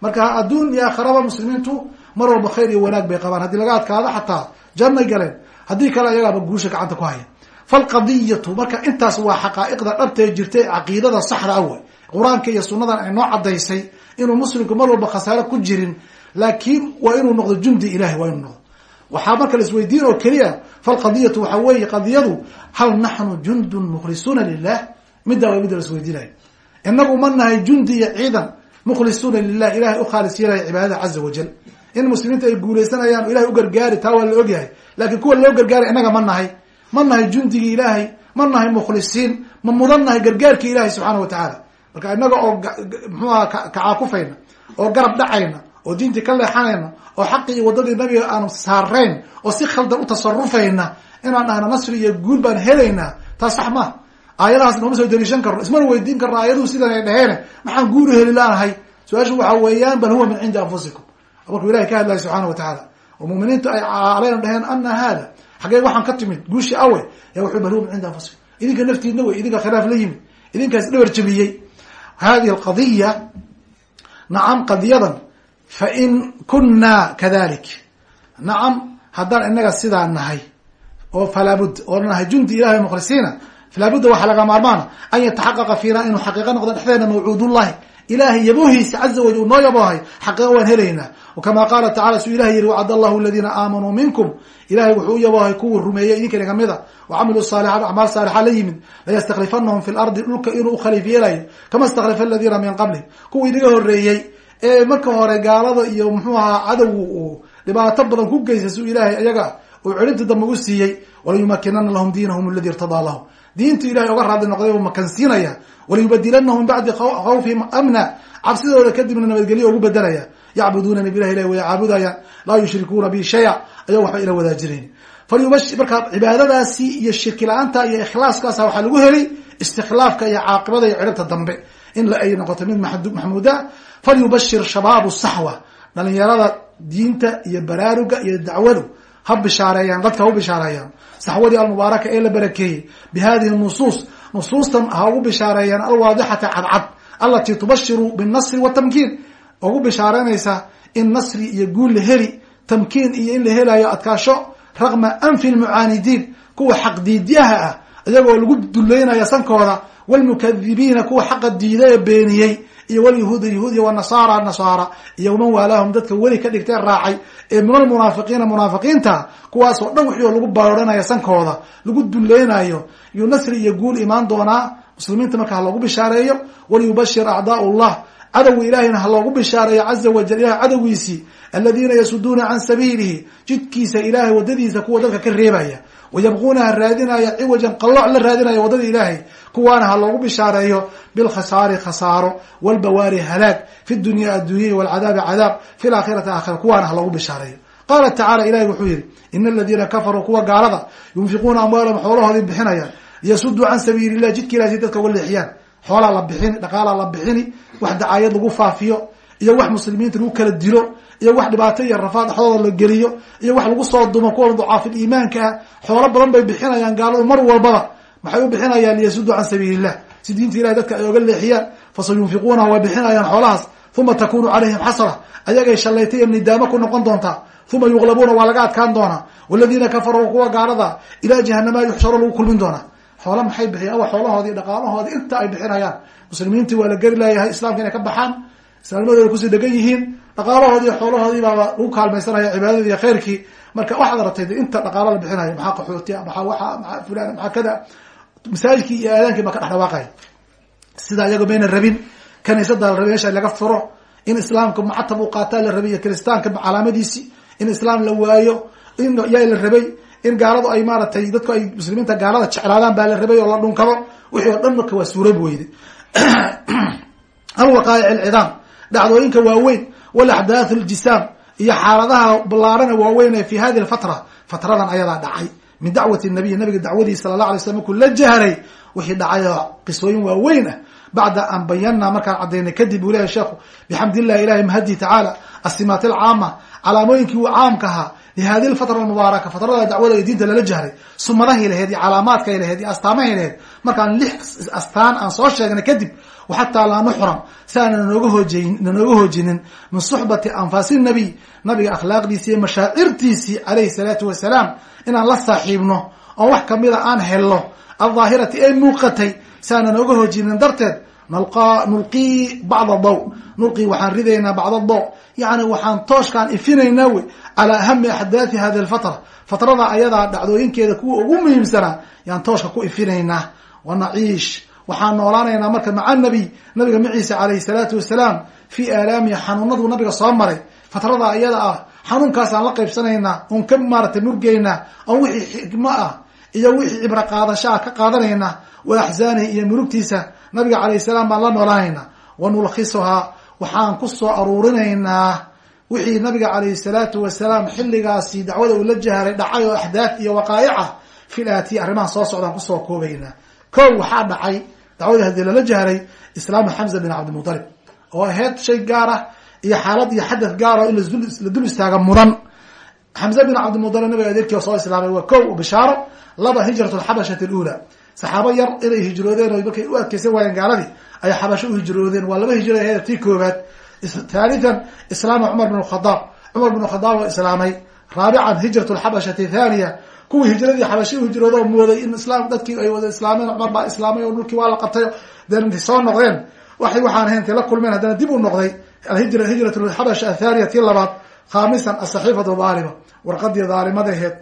marka adduun iyo aakhiraba muslimiintu mar walba khayr iyo wanaag bay qabaan. Haddii laga adkaado xataa jannay galeen. Haddii kale ayagaaba guusha gacanta ku haya falqadiyatu marka intaas waa xaqaa'iqda dhabtee jirtay caqiidada saxda ah way qur'aanka iyo sunnadan ay noo cadaysay inuu muslimku mar walba khasaaro ku jirin laakiin waa inuu noqdo jundi ilahi waa inuu noqdo. Waxaa marka la isweydiin oo keliya falqadiyatu waxaa weeye qadiyadu hal naxnu jundun mukhlisuuna lilah middaa waa midda la isweydiinayo inagu ma nahay jundi iyo ciidan mukhlisuuna lilah ilahay ukhaalis yeelaya cibaadada caza wajal in muslimiinta ay guuleysanayaan ilahay u gargaari taa waa la ogyahay. Laakiin kuwa loo gargaaray inaga ma nahay ma nahay jundigii ilaahay ma nahay mukhlisiin ma mudan nahay gargaarkii ilahay subxaana wa tacaala. Marka inaga oo mxuaha kacaakufayna oo garab dhacayna oo diintii ka leexanayna oo xaqii iyo waddadii nabiga aanu saarayn oo si khaldan u tasarufayna inaan dhahna nasri iyo guul baan helaynaa taas sax maaha aayadahaas nooma soo daliishan karno ismana weydiin karno aayaduhu sidan ay dhaheene maxaan guulu heli laanahay? Su'aashu waxaa weeyaan bal huwa min cindi anfusikum. Markuu ilahay ka hadlaya subxaana wa tacaala oo muminiintu ay calayna dhaheen ana hada xaggee waxaan ka timid guushi awe ya wuxuu min cindi anfusikum idinka naftiidna wey idinka khilaaf la yimid. Idinkaas dhabar jabiyey hadihi alqadiya nacam qadiyadan fain kuna kadalik. Nacam haddaan inaga sidaa nahay oo falaabud oo nahay jundi ilahi mukhlisiina falaabudda waxaa laga maarmaana an yataxaqaqa fiina inuu xaqiiqa noqdo dhexdeena mawcuudullahi ilahay yaboohiisa caza wajal uu noo yaboohay xaqiiqa waan helaynaa. Kama qaala tacala suu ilahi yihi wacad allahu aladiina aamanuu minkum. Ilahay wuxuu u yaboohay kuwii rumeeyey idinkan ka mid a wacamiluu saalixaat acmaal saalixa la yimid. Layastaklifanahum fi lardi dhulka inuu ukhaliif yeelayo kama istaklifa aladiina min qablihim kuwii inaga horeeyey ee marka hore gaalada iyo muxuu ahaa cadowgu uu dhibaato badan ku geystay suu ilaahay ayaga uu celinta dambe u siiyey. Walayumakinana lahum diinahum aladi irtadaa lahum diintu ilahay oga raadli noqday buu makansiinaya walayubadilanahum min bacdi khawfihim amna. Cabsidooda kadibna nabadgelyo ugu bedelaya yacbuduunani bilah ilah way caabudayaan laa yushrikuuna bi shaya. Ayao waxba ila wadaajinayn. Falyubashi marka cibaadadaasi iyo shirki la'aanta iyo ikhlaaskaasa waxaa lagu helay istikhlaafka iyo caaqibada iyo ciribta dambe. In ay noqoto mid maxmuuda falyubashir shabaabu saxwa. Dhalinyarada diinta iyo baraaruga iyo dacwadu ha bishaareeyaan dadka ha u bishaareeyaan saxwadii almubaaraka ee la barakeeyey bi hadihi nusuus nusuustan ha ugu bishaareeyaan alwaadixata cadcad alatii tubashiru binnasri watamkiin ugu bishaareynaysa in nasri iyo guul la heli tamkiin iyo in la helayo adkaasho raqma anfi lmucaanidiin kuwa xaqdiidyaha ah iyagoo lagu duleynaya sankooda wlmukadibiina kuwa xaqa diiday ee beeniyey iyo wlyahuuda yahuud iyo wnasaara nasaara iyo man waalaahum dadka weli ka dhigtee raacay ee min almunaafiqiina munaafiqiinta kuwaas oo dhan wixii lagu baroranaya sankooda lagu duleynayo yuu nasri iyo guul imaan doonaa muslimiinta marka ha loogu bishaareeyo waliyubashir acdaa llah cadowga ilahayna ha loogu bishaareeyo caza wajal ilahay cadowgiisii aladiina yasuduuna can sabiilihi jidkiisa ilahay wadadiisa kuwa dadka ka reebaya wayabquunaha raadinaya ciwajan qalooc la raadinaya waddada ilaahay kuwaana ha loogu bishaareeyo bilkhasaari khasaaro walbawaari halaag fi dunya addunyai walcadaabi cadaab fi laakhirati aakhira kuwaana ha loogu bishaareeyo qaala tacala ilahi wuxuu yihi ina aladiina kafaruu kuwa gaalada yunfiquuna amwaalahum xoolahoodii bixinayaan liyasuduu can sabiili illah jidka ilahi si dadka uga leexiyaan xoolaa la bixini dhaqaalaa la bixini wax dacaayad lagu faafiyo iyo wax muslimiinta lagu kala dilo iyo wax dhibaato iyo rafaad dhexdooda la geliyo iyo wax lagu soo dumo kuwa ducaafil iimaanka ah xoolo badan bay bixinayaan gaaladu mar walbaba. Maxay u bixinayaan? Liyasuduu can sabiili illah si diinta ilahi dadka ay oga leexiyaan fasayunfiquunaha way bixinayaan xoolahaas. Uma takunu calayhim xasra ayagay shallaytay iyo nidaamo ku noqon doontaa uma yuqlabuuna waa laga adkaan doonaa. Waladiina kafaruu kuwa gaalada ilaa jahanama yuxsharu lagu kulmin doonaa. Xoolo maxay bixiyaan? Awa xoolahoodii dhaqaalahoodii inta ay bixinayaan. Muslimiintii waa la geri leeyahay islamka inay ka baxaan islaamnimadooda ku sii dhegan yihiin dhaqaalahoodii xoolahoodii baaba lagu kaalmaysanaya cibaadadii iyo khayrkii. Marka waxaad rabtay de inta dhaqaalo la bixinayo maxaa qaxooti maxaa waxa maxaa fulan maxaa kada? Masaajidkii iyo aadaankii baa ka dhex sidaa iyagoo mayna rabin kaniisada la rabay meesha laga furo in islaamka mucatab u qaataa la rabay iyo kiristaanka calaamadiisi in islaam la waayo in yaa la rabay in gaaladu ay maaratay dadku ay muslimiinta gaalada jeclaadaan baa la rabay oo la dhunkado wixii oo dhan marka waa suurab weyde [CLEARS THROAT] alwaqaa'ic alcidaam dhacdooyinka waaweyn walaxdaath aljisaam. Iyo xaaladaha ballaarana waaweyn ee fi hadi lfatra fatradan ayadaa dhacay. Min dacwati nabiy nabiga dacwadii sala allah alay slam markuu la jahray wixii dhacay oo qisooyin waaweyn ah. Bacda an bayanaa markaan cadaynay kadib uu lehay sheekhu bixamd illahi ilahi mahadi tacaala asimaat alcaama calaamooyinkii uu caamka ahaa lihadi lfatra almubaaraka fatrada dacwada ee diinta lala jahray sumadahay laheyd iyo calaamaadkay laheyd iyo astaamahay laheyd markaan lix astaan aan soo sheegnay kadib xataa laa nuxram si aana nanooga hoojin nanooga hoojinin min suxbati anfaasi nabiy nabiga akhlaaqdiisi iyo mashaacirtiisii calayhi salaatu wasalaam inaan la saaxiibno oo wax kamida aan helno aldaahirati ee muuqatay si aana nooga hoojinin darteed nulqii bacda daw. Nulqii waxaan ridaynaa bacda daw. Yacni waxaan tooshkaan ifinaynaa wey calaa ahami axdaathi hadi lfatra fatrada ayadaa dhacdooyinkeeda kuwa ugu muhiimsanaa yaan tooshka ku ifinaynaa. Wa naciish. Waxaan noolaanaynaa marka maca nabiy nabiga maciisa calayhi salaatu wasalaam fi aalaamihi xanuunaduu nabiga soo maray. Fatrada ayada ah xanuunkaasaan la qaybsanaynaa oon ka maaratay murgaynaa oon wixii xikmo ah iyo wixii cibro qaadashaa ka qaadanaynaa wa iyo murugtiisa nabiga calayhi salaam baan la noolaanaynaa wa nulkhisuhaa waxaan ku soo aruurinaynaa. Wixii nabiga calayhi salaatu wasalaam xilligaasi dacwada uu la jahray dhacay oo axdaaf iyo waqaa'ica fil aatiya arrimahan soo socdaan ku soo koobaynaa. Kow waxaa dhacay dacwadii haddii lala jahray islaamu xamza bin cabdimutalib oo ahayd shay gaar ah iyo xaalad iyo xadad gaaro in la dul istaaga mudan. Xamze bin cabdimutalib nabiga adeerkii soo islaamay waa kow bishaaro laba hijrat lxabashati lula saxaabo yar inay hijroodeen o markay u adkeysan waayeen gaaladii ayay xabasho u hijroodeen. Waa laba hijro ahayd tii koobaad thalithan islaama cumar bin khadaab cumar bin khadaab oo islaamay. Raabican hijrat lxabashati thaniya kuwii hijradii xabashi u hijrooda oo mooday in islaam dadkii ay wada islaameen cumar baa islaamay oo dhulkii waa la qabtay intay soo noqdeen. Waxay waxaan ahayn intay la kulmeen haddana dib u noqday. Alhijra hijrat lxabash athaniya tii labaad khaamisan asaxiifatu dhaalima warqadii dhaalimadaheed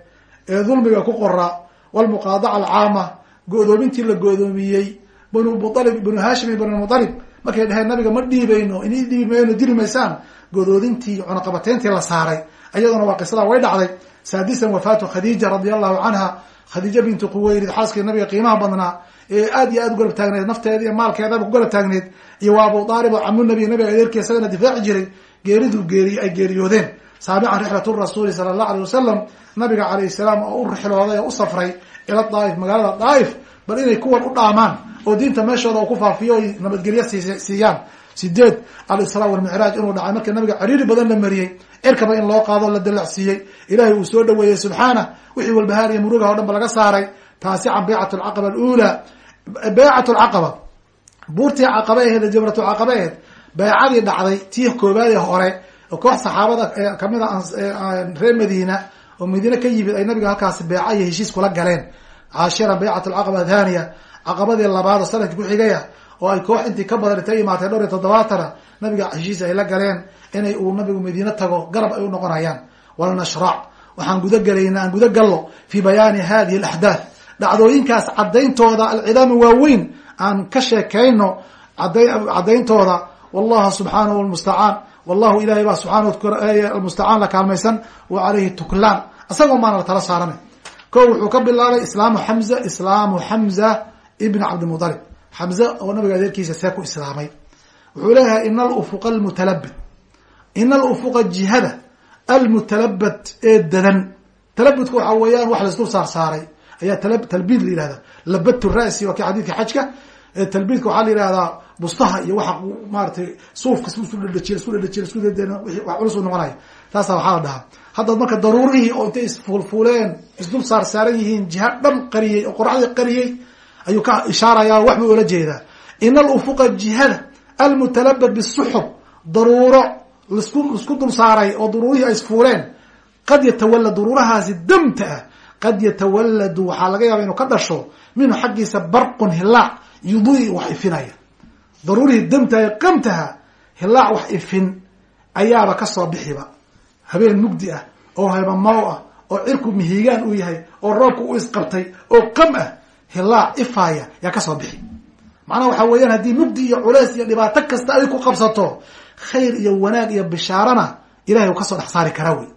ee dulmiga ku qoraa walmuqaadaca alcaama go-doomintii la go-doomiyey banu mualib banu hashim banu mualib markay dhaheen nabiga ma dhiibayno ini dhiibi mayno dili maysaan. Godoodintii cunaqabateyntii la saaray. Ayaduna waa qisada way dhacday. Saadisan wafaatu khadiija radia allahu canha. Khadiija bintu quwaylid xaaskii nabiga qiimaha badnaa ee aad iyo aad u garab taagneed nafteeda iyo maalkeedaba ku garab taagneed iyo waa abu oo camu nabiy nabiga adeerkii isagana difaaci jiray geeriduu geeriy ay geeriyoodeen. Saabican rixlatu rasuuli sala allahu alay wasalam nabiga calayhi salaam oo u rixlooday oo u safray ila daaif magaalada daaif bal inay kuwan u dhaamaan oo diinta meeshooda ku faafiyo oy nabadgelyo siiyaan. Sideed alisraa walmicraaj inuu dhacay marka nabiga ciriiri badan la mariyey. Cirkaba in loo qaado la dalacsiiyey ilahay uu soo dhaweeyey subxaana wixii walbahaar iyo murugaha o dhan ba laga saaray. Taasican baycat lcaqaba alula baycat lcaqaba buurtii caqaba aheed jamratu caqaba aheed baycadii dhacday tii koobaadee hore oo koox saxaabada ka mid a reer madiina oo madiine ka yimid ay nabiga halkaasi beeca iyo heshiis kula galeen caashiran baycat alcaqaba thaniya caqabadii labaad oo sannadkii kuxigaya oo ay koox intii ka badan intay imaatay dhowr iyo toddobaatana nabiga heshiis ay la galeen inay uu nabigu madiine tago garab ay u noqonayaan walnashrac waxaan gudagelaynaa aan gudagallo fi bayaani hadihi alaxdaath dhacdooyinkaas caddayntooda alcidaami waaweyn aan ka sheekayno caddayntooda wallahu subxaanahu lmustacaan wallahu ilahay baa subxaana almustacaan la kaalmaysan wa caleyhi tuklaan isagoo maana la tala saarana ko wuxuu ka bilaabay islaamu xamza islaamu xamza ibn cabdilmutalib xamze oo nabiga adeerkiisa see ku islaamay. Wuxuu leeyahay ina alufuqa almutalabid ina alufuqa jihada almutalabad ee dadan. Talabudka waxaa weeyaan wax laisdul saar saaray ayaa talbiid la yihahda labadtu ra'si waa kii xadiidka xajka. Talbiidka waxaa la yihahdaa bustaha iyo waxa maaratay suufka isu dhadhajiy isku dhadhajiy isku wax culus u noqonaya taasa waxaa la dhahaa haddaad marka daruurihii oo intay isfuulfuuleen isdul saar saaran yihiin jiha dhan qariyey oo qoraxdii qariyey ayuu ka ishaaraya wax buu oola jeedaa ina alufuqa jihada almutalabad bisuxub daruuro lasku isku dul saaray oo daruurihii ay isfuuleen qad yatawala daruurahaasi damta ah qad yatawalladu waxaa laga yaaba inuu ka dhasho minhu xaggiisa barqun hilaac yudii wax ifinaya. Daruurihii damtahay qamtaha hilaac wax ifin ayaaba ka soo bixiba habeen mugdi ah oo haybamaw ah oo cirku mihigaan uu yahay oo roobku u isqabtay oo qam ah hilaac ifaaya yaa ka soo bixi. Macnaha waxaa weeyaan haddii mugdi iyo culeys iyo dhibaato kasta ay ku qabsato khayr iyo wanaag iyo bishaarana ilahay uu ka soo dhex saari karaa wey.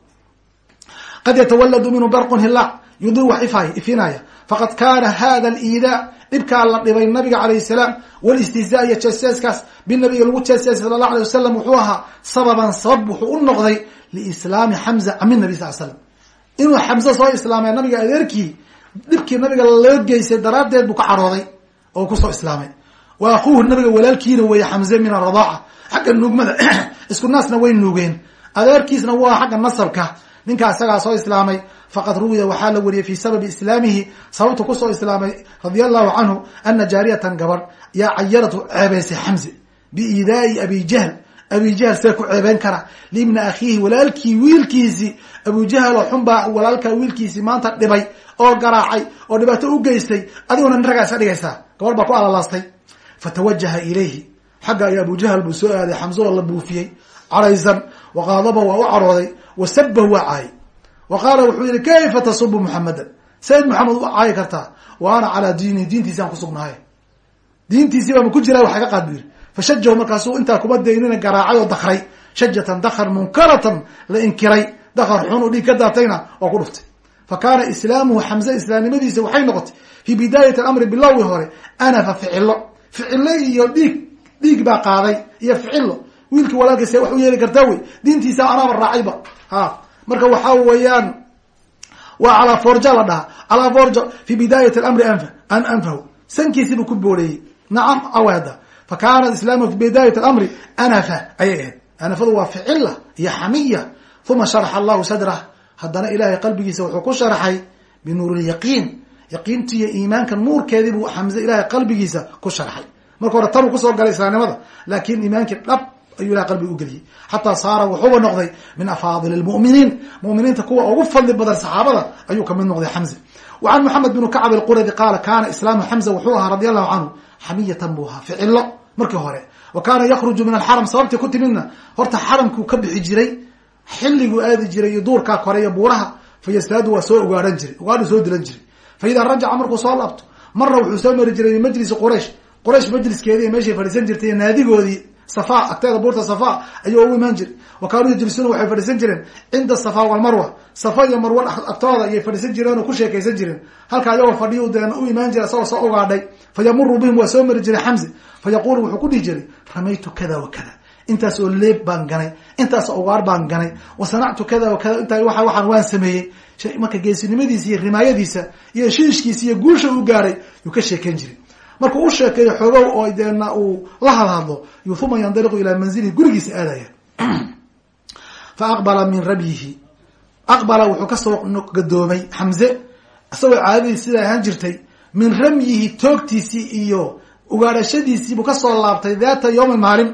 Qad yatawaladu minhu barqun hilaac yudii wax ifaaya ifinaya faqad kaana hada aliidaa dhibkaa la dhibay nabiga calayh salaam walistihzaa iyo jeeseeskaas binabiga lagu jeeseesay sala allah alay wasalam wuxuu ahaa sababan sabab wuxuu u noqday liislaami xamza amin nabi sal slam inuu xamse soo islaamay nabiga adeerkii dhibkii nabiga loo geystay daraaddeed buu ka carooday oo ku soo islaamay. Wa akuuhu nabiga walaalkiina weeye xamze min aradaaca xagga nuugmada [CLEARS THROAT] isku naasna way nuugeen. Adeerkiisna waa xagga nasabka. Ninkaa isagaa soo islaamay faqad ruwiya waxaa la wariyey fi sababi islaamihi sababta ku soo islaamay radia allahu canhu ana jaariyatan gabadh yaa cayaratu ceebeysay xamze biidaai abi jahl abi jahl see ku ceebeyn kara. Liibni akhiihi walaalkii wiilkiisi. Abu jahl oo xunbaa walaalkaa wiilkiisii maanta dhibay oo garaacay oo dhibaato u geystay. Adiguna nin ragaa iska dhigaysaa gabadh baa ku alalaastay. Fatawajaha ilayhi. Xagga ayo abu jahl buu soo aaday. Xamse oo la buufiyey. Caraysan waqaadaba waa u carooday. Wasabahu waa caayay wa qaala wuxuu yihi kayfa tasubu muxamedan sayd maxamed u caayi kartaa. Wa ana calaa diini diintiisaan kusugnahay diintiisii baama ku jira wax iga qaad bu fashajahu markaasuu intaa kuma daynina garaacay oo dakray shajatan dakar munkaratan la inkiray dakar xun u dhiig ka daatayna waa ku dhuftay fa kaana islaamuhu xamse islaamnimadiisa waxay noqotay fii bidaayati alamri bilowgi hore anafa ficilo ficilo iyo dhiig dhiig baa qaaday iyo ficilo wiilkii walaalkiisa wax u yeeli kartaa wey diintiisa anaaba raacayba ha marka waxaa weeyaan waa calaa forja la dhahaa calaa forja fi bidaayati alamri anfa an anfahu sankiisiibuu ku booreeyey nacam awada fa kaana islaamuhu fi bidaayati alamri anafa ayay ahayd anafadu waa ficila iyo xamiya uma sharaxa allahu sadrah haddana ilahay qalbigiisa wuxuu ku sharaxay binuur lyaqiin yaqiinti iyo iimaanka nuurkeedii buu xamse ilahay qalbigiisa ku sharxay marka hore tanuu ku soo galay islaamnimada laakin iimaankii dhab ayuu ilahay qalbiga u geliyey xataa saara wuxuuba noqday min afaadil lmuminiin muminiinta kuwa ugu fadli badan saxaabada ayuu ka mid noqday xamze wa can moxamed binu kacab alquradi qaala kana islaamu xamza wuxuu ahaa radi xamiyatan buu ahaa ficilo markii hore. Wa kana yakruju min alxaram sababtii ku timidna horta xaramkuu ka bixi jiray xilliguu aadi jiray iyo duurkaa kore iyo buuraha fayastaadu waa soo ugaadhan jiray ugaadhu soo dilan jiray. Fa idaa rajaca markuu soo laabto marna wuxuu soo mari jiray majlisi quraysh. Quraysh majliskeedii meeshay fadhiisan jirtay naadigoodii safa agteeda buurta safa ayuu ugu imaan jiray wa kaanuu yajlisuuna waxay fadhiisan jireen cinda safa walmarwa safa iyo marwa agtooda ayay fadhiisan jireen oo ku sheekaysan jireen. Halkaa iyagoo fadhiyu deena u imaan jira isagoo soo ugaadhay fa yamuru bihim waa soo mari jiray xamse. Fa yaqulu wuxuu ku dhihi jiray ramaytu kada wa kada. Intaas oo leeb baan ganay intaas oo ugaar baan ganay. Wa sanactu kada wa kada intaa waa waxaan waan sameeyey. Marka geesinimadiisa iyo rimaayadiisa iyo shiishkiisa iyo guusha u gaaray yuu ka sheekayn jiray. Markuu u sheekeeyo xoogow oo deena uu la hadhadlo yu uma yandaliqu ilaa manzilihi gurigiisa aadaya fa aqbala min rabyihi aqbala wuxuu ka soo gadoomay xamze isagoo caadadii sidaa ahaan jirtay min ramyihi toogtiisii iyo ugaadhashadiisii buu ka soo laabtay daata yawmin maalin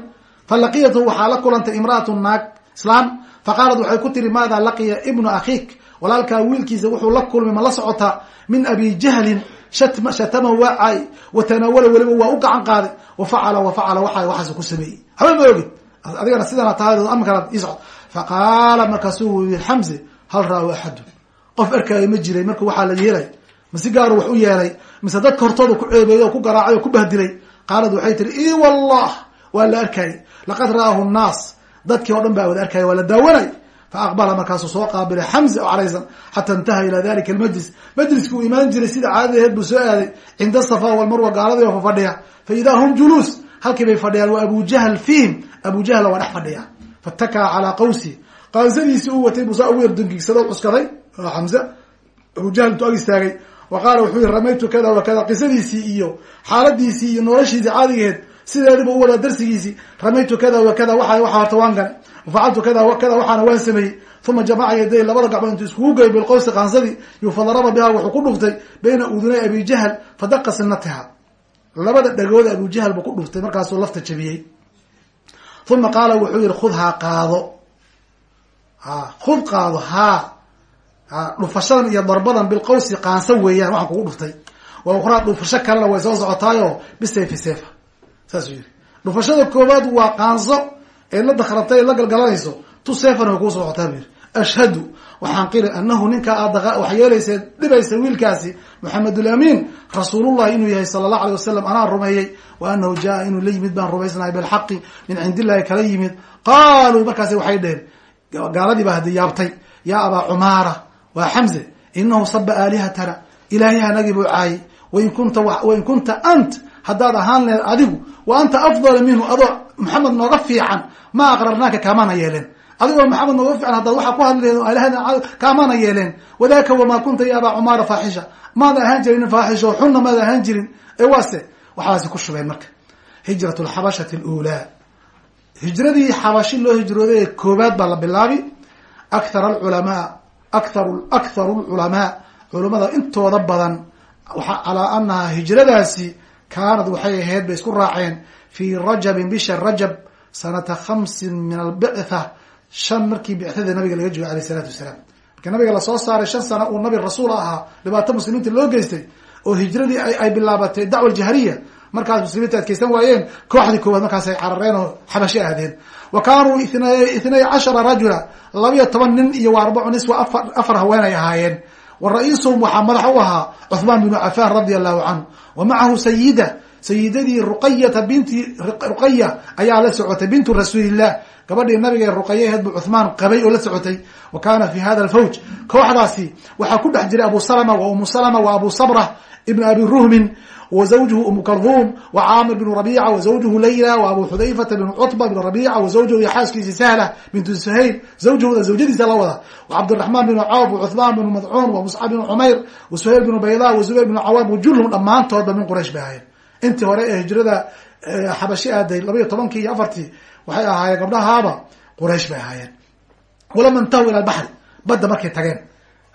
falaqiyatu waxaa la kulantay imraatu naag islaam faqaalat waxay ku tiri maada laqiya ibnu akhiik walaalkaa wiilkiisa wuxuu la kulmay ma la socotaa min abi jahlin shatama waa caay watanawala weliba waa u gacan qaaday wa facala wa facala waa waxaas ku sameeyey haba ma ogid adigana sidana tahay amarkaa ii socod faqaala markaasuu yii xamse hal raa axadun qof arkaayo ma jiray marka waxaa la yeelay masi gaaru wax u yeelay mise dadka hortooda ku ceebeeyey oo ku garaacay oo ku bahdilay qaalad waxay tiri i wallah waa la arkayay laqad ra'ahu nnaas dadkii oo dhan baa wada arkaya waa la daawanay fa aqbala markaasuu soo qaabilay xamse oo caraysan xata intaha ila dalika almajlis majliski uu imaan jiray sida caadadaheed buu soo aaday cinda safa walmarwa gaaladii oo fadhiya fa idaa hum juluus halkii bay fadhiyaan wa abu jahl fiihim abu jahla waa dhex fadhiya fatakaa calaa qawsi. Qaansadiisii uu watay buusaa ugu yar dungigsado cuskaday xamse abu jahl intuu ag istaagay. Wa qaala wuxuu yihi ramaytu kada wa kada qisadiisii iyo xaaladiisii iyo noloshiisii caadigeed sideediba u wadaa darsigiisii ramaytu kada wa kada waa waxa horta waan ganay wafacaltu kada kada waxaana waan sameeyey. Uma jamaca yaday labada gacmood intuu iskugu gey bilqowsi qaansadii yu fadaraba biha wuxuu ku dhuftay bayna udunay abi jahl fadaqa sinatiha labada dhagood abu jahl buu ku dhuftay markaasuu jabiyey uma qaala wuxuu yihi khudhaa qaado ha khud qaado haa dhufashadan iyo darbadan bilqawsi qaansa weeyaan waxaan kugu dhuftay wa ukhraa dhufasho kalena way soo socotaayo bisayfi sefa saasuu yiri. Dhufashada koowaad waa qaanso ee la dakratay ee la galgalanayso tu seefana way kuu socotaa bu yiri. Ashhadu waxaan qiri anahu ninkaa aad wax yeelaysa dhibaysa wiilkaasi maxamedulamin rasuulullahi inuu yahay sala allahu alay wasalam anaa rumeeyey wa anahu jaa inuu la yimid baan rumaysnahay bilxaqi min cindi illahi kala yimid. Qaaluu markaasi waxay dheheen gaaladii baa hadi yaabtay yaa abaa cumaara waa xamze inahu saba aalihatana ilaahyahanagii buu caayay wain kunta wain kunta ant haddaad ahaan lehed adigu wa anta afdala minhu adoo maxamed nooga fiican ma aqrarnaaka kaamaana yeeleen adigoo maxamed nooga fiican haddaad waxaa ku alahada kaamaana yeeleen. Wadaka wamaa kunta ya abaa cumaara faaxisha. Maada ahaan jirin faaxisho xunna maada ahaan jirin. Ee waase waxaasi ku shubeen marka. Hijrat lxabashati lulaa hijradii xabashi loo hijrooday ee koobaad baa la bilaabi. Akhar alculamaa akthar aktharu lculamaa culamada intooda badan calaa anaha hijradaasi kaanad waxay ahayd bay isku raaceen. Fii rajabin bisha rajab sanata khamsin min albictha shan markii bicthada nabiga laga joogay alayh isalaatu wasalaam. Marka nabiga la soo saaray shan sana uu nabi rasuul ahaa dhibaato muslimiinta loo geystay oo hijradii ay bilaabatay dacwa aljahariya markaas muslimiinta adkeysan waayeen kooxdii koowaad markaasay carareen oo xabasho aadeen. Wa kaanuu ithnay cashara rajula labiyo toban nin iyo wa arbacu niswa afar afar haweenay ahaayeen. Wa ra'iisuhum waxaa madax u ahaa cuhmaan binu cafaan radia allahu canhu wa macahu sayida sayidadii ruqayata binti ruqaya ayaa la socotay bintu rasuulillah. Gabadhii nabiga ee ruqayaheed bu cuhmaan qabay oo la socotay. Wa kana fi hada alfawj. Kooxdaasi waxaa ku dhex jiray abu salama wa umu salama wa abu sabra ibn abi ruhmin wa zawjuhu umu kalhum wa caamir bnu rabica wa zawjuhu layla wa abu xudayfata bn cutba bn rabica wa zawjuhu iyo xaaskiisi sahla bintu suhayl. Zawjahuda zawjadiisa la wada. Wa cabdiraxmaan bn cawf wa cuhmaan bnu madcuun wa muscab bn cumayr wa suhayl bnu bayda intii hore ee hijrada xabashi aaday labaiyo tobankii iyo afartii waxay ahaayeen gabdhahaaba quraysh bay ahaayeen. Walama intahu ila albaxri badda markay tageen.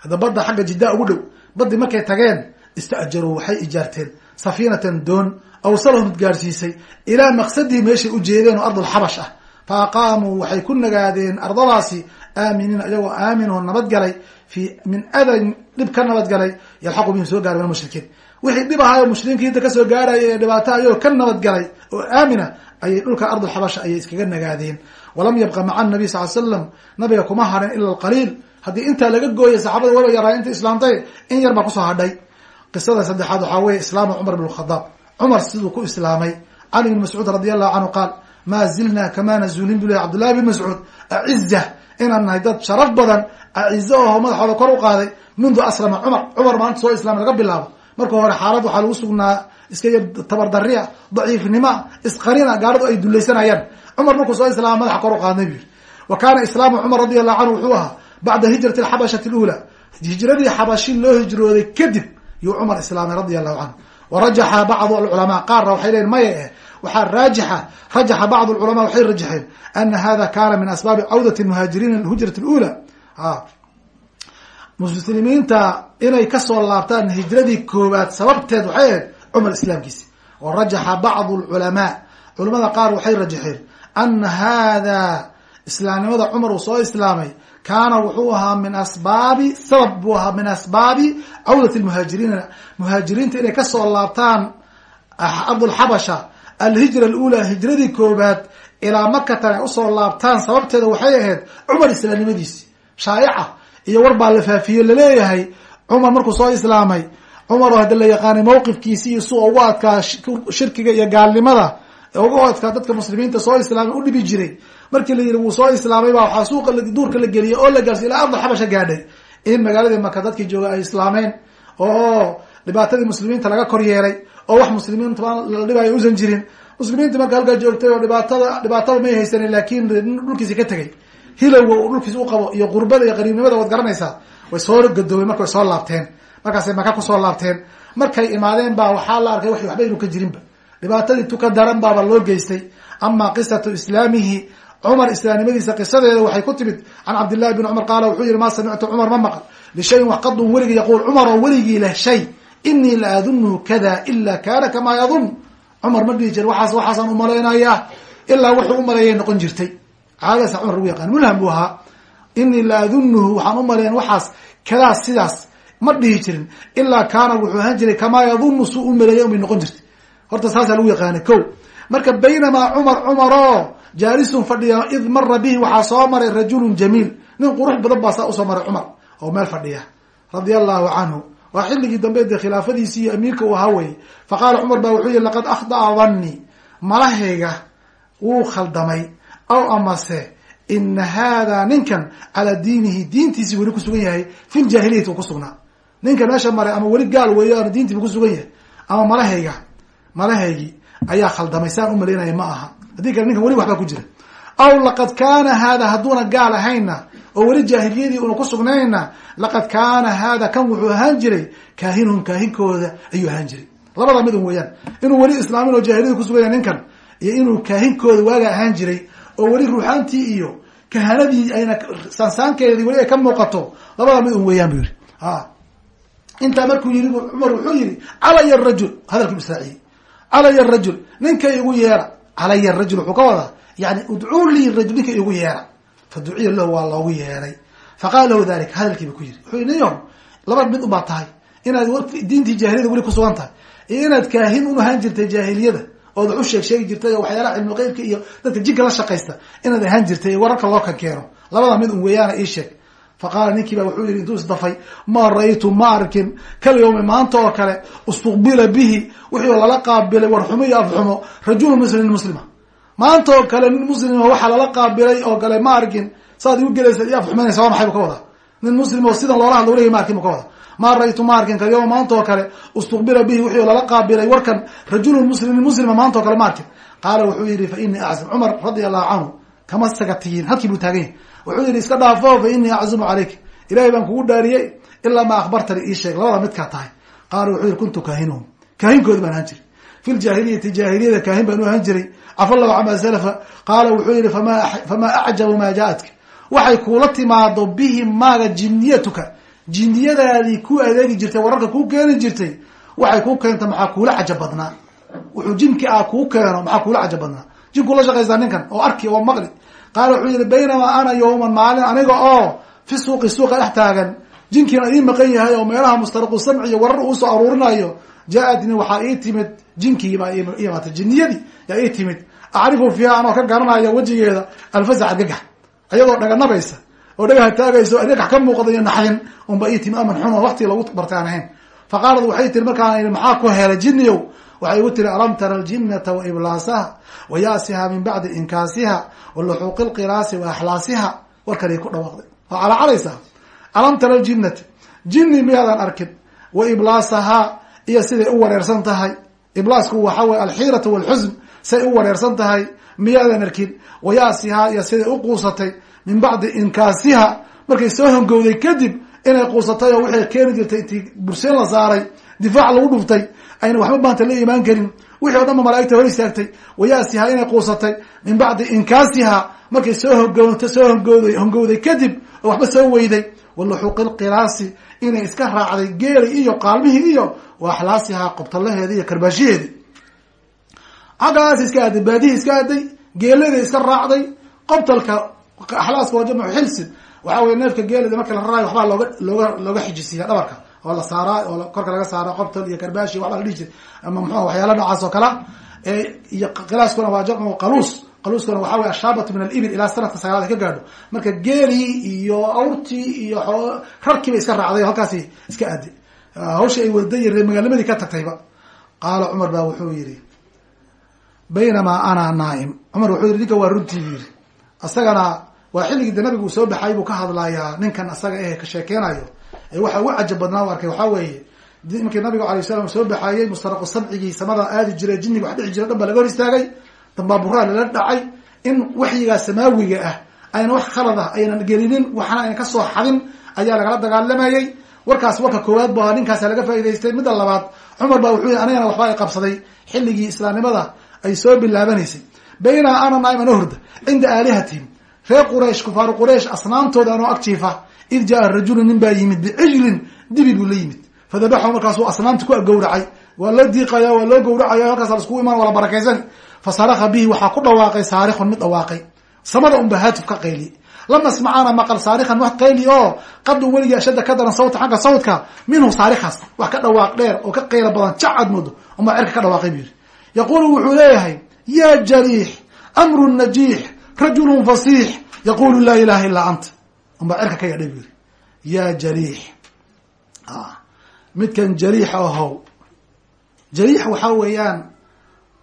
Hadda badda xagga jiddaa ugu dhow baddii markay tageen istaajaruu waxay ijaarteen safiinatan doon awsalahum gaadhsiisay ilaa maqsadii meeshay ujeedeen oo ardulxabash ah. Fa aqaamuu waxay ku nagaadeen ardadaasi aaminiina iyagoo aaminoo nabadgalay fi min adan dhib ka nabadgalay yalxaqu bihim soo gaara min mushrikiin wixii dhib ahaayoo mushrikiinta ka soo gaaraya ee dhibaato ayagoo ka nabadgalay oo aamina ayay dhulka ardulxabasha ayay iskaga nagaadeen. Walam yabqa maca nabiy sal l slam nabiga kuma harin ila alqaliil. Haddii intaa laga gooyay saxaabada waba yaraa inta islaamtay in yar baa ku soo hadhay. Qisada saddexaad waxaa weye islaamu cumar bn khadaab cumar siduu ku islaamay. Cali bn mascuud radi allahu canhu qaal maa zilna kamaa nazuulin bu leh cabdullahi bin mascuud. Aciza inaan nahay dad sharaf badan acizo oho madaxooda kor u qaaday. Mundu aslama cumar. Cumar maanta soo islaamay laga bilaabo marka hore xaalad waxaa lagu sugnaa iska yar tabardaria daciifnima isqarina gaaradu ay dulaysanayaan. Cumar markuu soo islaama madaxa kor u qaadnay bu yiri wa kaana islaamu cumar radi allahu canhu wuxuu ahaa bacda hijrati alxabashati lula hijradii xabashi loo hijrooday kadib yuu cumar islaamay radia allahu canhu warajaxa bacdu alculamaa qaarna waxay leeyiin maya eh waxaa raajixa rajaxa bacdu alculamaa waxay rajaxeen ana hada kana min asbaabi cawdati muhaajiriina lhujrati lula muslimiinta inay ka soo laabtaan hijradii koowaad sababteed waxay ahayd cumar islaamkiisi wa rajaxa bacdu alculamaa. Culamada qaar waxay rajaxeen ana hada islaamnimada cumar uu soo islaamay kaana wuxuu ahaa min asbaabi sabab buu ahaa min asbaabi cawdati lmuhaajiriina muhaajiriinta inay ka soo laabtaan ardulxabasha alhijra alula hijradii koobaad ilaa makatan ay u soo laabtaan sababteeda waxay ahayd cumar islaamnimadiisi shaayaca iyo war baa la faafiye la leeyahay cumar markuu soo islaamay cumar oo hadda la yaqaanay mawqifkiisi iyo sua ugu adkaa shirkiga iyo gaalnimada ugu adkaa dadka muslimiinta soo islaamay u dhibi jiray. Markii la yihi wuu soo islaamay baa waxaa suuqa duurka la geliyay oo la gaarsiy ilaa ardal xabasha gaadhay. In magaaladii maka dadkii jooga ay islaameen oo dhibaatadii muslimiinta laga kor yeelay oo wax muslimiinta la dhibayo usan jirin. Muslimiinta marka halkaa joogtay oo dhibaatada dhibaataba may haysanin laakin dhulkiisi ka tegay hilowga uu dhulkiisi uqabo iyo qurbada iyo qariibnimada waad garanaysaa. Way soo gadoobeen marka soo laabteen. Markaasay maka ku soo laabteen. Markay imaadeen baa waxaa la arkay waxba inu ka jirinba dhibaatadii tuka daran baaba loo geystay. Ama qisatu islaamihi cumar islaamnimadiisa qisadeeda waxay ku timid can cabdillahi bn cumar qaala wuxuu yihi ma samictu cumar ma maqal lishayin wax qadun weligii yaquul cumar weligii leh shay. Inii la adunuhu kada ila kana kamaa yadun. Cumar ma dhihi jir waxaas waxaasaan umalaynayaa ilaa wuxuu umaleeyay noqon jirtay caadasa cumar lagu yaqaan. Mulham buu ahaa inii la adunuhu waxaan u malayn waxaas kadaas sidaas ma dhihi jirin ilaa kaana wuxuu ahaan jiray kamaa yadunu suu u maleeyay umay noqon jirtay. Horta saasaa lagu yaqaanay. Ko marka baynamaa cumar cumaro jaalisun fadhiya id mara bihi waxaa soo maray rajulun jamiil. Nin qurux badan baa saa u soo maray cumar oo meel fadhiya radia allahu canhu. Waa xilligii dambe dee khilaafadiisii iyo amiirka uu ahaa weye fa qaala cumar baa wuxuu yihi laqad akhda'a danni malahayga wuu khaldamay aw amase ina hada ninkan calaa diinihi diintiisii weli kusugan yahay fi ljaahiliyati uu kusugnaa ninkan meesha maray ama weli gaal weeyo aan diintiiba kusugan yahay. Ama malahayga malahaygii ayaa khaldamay saan u malaynaya ma aha. Haddii kale ninkan weli waxbaa ku jira. Aw laqad kaana hada hadduuna gaal ahayna oo weli jaahiliyadii una kusugnayna laqad kaana hada kan wuxuu ahaan jiray kaahinun kaahinkooda ayuu ahaan jiray. Labada mid un weeyaan. Inuu weli islaamin oo jahiliyada kusugan yahay ninkan iyo inuu kaahinkooda waaga ahaan jiray oo weli ruuxaantii iyo kahanadii ayna saansaankeedii weli ay ka muuqato labada mid un weeyaan bu yihi intaa markuu yihi cumar wuxuu yihi calaya rajul hadalkii israaciyi calaya rajul ninka igu yeera. Calaya rajul wuxuu ka wadaa. Yani udcuu lii rajul ninka igu yeera. Fa duciya lahu waa loogu yeeray. Faqaala lahu dalik hadalkiiba ku yiri wuxuu yii niyo laba mid ubaa tahay. Inaad diintii jaahiliyada weli kusugan tahay. Iyo inaad kaahin un ahaan jirtay jaahiliyada ood wax u sheeg sheegi jirtay oo waxyaalaha cilmuqeybka iyo dadka jinka la shaqaysta inaad ahaan jirtay wararka loo kan keeno labada mid un weeyaana ii sheeg. Fa qaala ninkii baa wuxuu yihi intuu isdafay maa ra-ytu ma arkin. Kal yawmi maanta oo kale istuqbila bihi. Wixii lala qaabilay warxumo iyo afxumo rajulu muslimin muslima. Maanta oo kale nin muslima waxaa lala qaabilay oo kale ma arkin. Saad igu gelaysa iyo afxumanaysa waa maxay bu ka wadaa? Nin muslim oo sidan loola hadlo welihi ma arkin bu ka wadaa maa ra-ytu ma arkin kal yawma maanta kale istuqbila bihi wixii lala qaabilay warkan rajulun muslimin muslima maanta kale ma arkin. Qaala wuxuu yihi fa inii aczum cumar radia canhu kama sagatiyin halkii buu taagan yahy wuxuu yihi iska dhaafo fa inii aczumu calayk. Ilahay baan kugu dhaariyey ilaa ma akhbartani ii sheeg. Labada midkaa tahay. Qaala wuxuu yihi kuntu kaahinuhum kaahinkooda baan ahaan jiray. Fi ljaahiliyati jaahiliyada kaahin baan u jiray. Cafa allahu camaa salafa. Qaala wuxuu yihi fama acjabu maa jaatka waxay kuula timaado bihi maaga jinniyatuka jinniyadaadii ku adeegi jirtay wararka kuu keeni jirtay waxay kuu keenta maxaa kuula cajab badnaa? Wuxuu jinki ah kuu keeno maxaa kuula cajab badnaa? Jinkuu la shaqaysaa ninkan oo arki oo maqli. Qaala wuxuu yihi baynamaa ana yawman maalin aniga oo fi suuqi suuqa dhex taagan. Jinkiina ii maqan yahay oo meelaha mustariqu samci iyo warar uusoo aruurinayo jaa-atni waxaa ii timid jinkii baa iimaatay yaa ii timid. Acrifu fiiha anoo ka garanaya wejigeeda alfasac argagax ayadoo dhaganabaysa oo dhagaha taagayso argagax ka muuqda iyo naxdin unba ii timid aman xun oo wakti lagu bartay aan ahayn fa waxay tiri markaan maxaa ku helay jinniyow waxay igu tiri alam tara aljinata wa iblaasaha wa yaasiha min bacdi inkaasiha wa luxuuqi lqiraasi wa axlaasiha. Warkanay ku dhawaaqday. Waa calaacalaysaa alam tara aljinata jinni miyaadan arkin. Wa iblaasahaa iyo siday u wareersan tahay. Iblaasku waxa weye alxiiratu walxusn. Say u wareersan tahay. Miyaadan arkin. Wa yaasihaa iyo siday u quusatay min bacdi inkaasiha. Markay soo hongowday kadib inay quusatay oo waxay keeni jirtay intii burseen la saaray difaac lagu dhuftay ayna waxba maanta la imaan karin. Wixii o dhan ba malaaigta hor istaagtay. Wayaasihaa inay quusatay min bacdi inkaasiha. Markay soo hogowta soo hongowday hongowday kadib oo waxba soo weyday. Waluxuuqi lqiraasi inay iska raacday geeli iyo qaalmihii iyo wa axlaasihaa qobtalaheedi iyo karbaashaheedi xaggaas iska aaday baadihii iska aaday geelada iska raacday qobtalka axlaaska waa jamcu xilsin waxa weye neefka geelida marka la raraayo waxbaa looga looga looga xijisiiya dhabarka. Oo la saaraa oo korka laga saara qobtal iyo karbaashi waxbaa la dhihi jiray. Ama muxua waxyaala noocaas oo kala iyo qilaaskuna waa jamcu qaluus. Qaluuskuna waxa wey ashaabatu min alibil ilaa sanadka sagaalaad ka gaadho. Marka geelii iyo awrtii iyo rarkiiba iska raacday o halkaasi iska aaday hawshii ay wada yare magaalnimadii ka tagtayba. Qaala cumar baa wuxuu yihi baynamaa ana naaim. Cumar wuxuu yihi ninka waa runtii bu yihi isagana waa xilligii de nabigu uu soo baxay buu ka hadlayaa ninkan isaga eh ka sheekeynayo waxa ugu cajab badnaa u arkay waxaa weeye markii nabigu alay salam soo baxaayey mustaraqu samcigii samada aadi jiray jinniga wax dhici jira dhan baa laga hor istaagay dambaaburaa lala dhacay in waxyigaa samaawiga ah ayna wax khalad ah aynan gelinin waxna ayna ka soo xadin ayaa lagala dagaalamayey warkaas warka koowaad bu ninkaasa laga faa'idaystay midda labaad cumar baa wuxuu yihi anigana waxba ay qabsaday xilligii islaamnimada ay soo bilaabanaysay bayna ana naaim ano hurda cinda aalihatihim reer quraysh kufaaru quraysh asnaamtooda anoo ag jiifa id jaa rajulu nin baa yimid bicijlin dibi buu la yimid. Fadabaxahu markaasuu asnaamta ku gawracay waa la diiqaya waa loo gawracaya halkaas laskugu imaan waa la barakaysan fa saraka bihi waxaa ku dhawaaqay saarikun mid dhawaaqay. Samada unba haatif ka qayli. Lama asmacaana maqal saarikan wax qayli oo qadun weligii ashadda ka daran sawta xagga sawtka minhu saarikaas wax ka dhawaaq dheer oo ka qayla badan jac aad moodo uma cirka ka dhawaaqay bu yidhi. Yaqulu wuxuu leeyahay ya jariix amru najiix rajulu fasiix yaqulu laa ilaha illaa anta uma cirka ka yadhay bu yidhi ya jariix. Midkan jariix ahow jariix waxaa weeyaan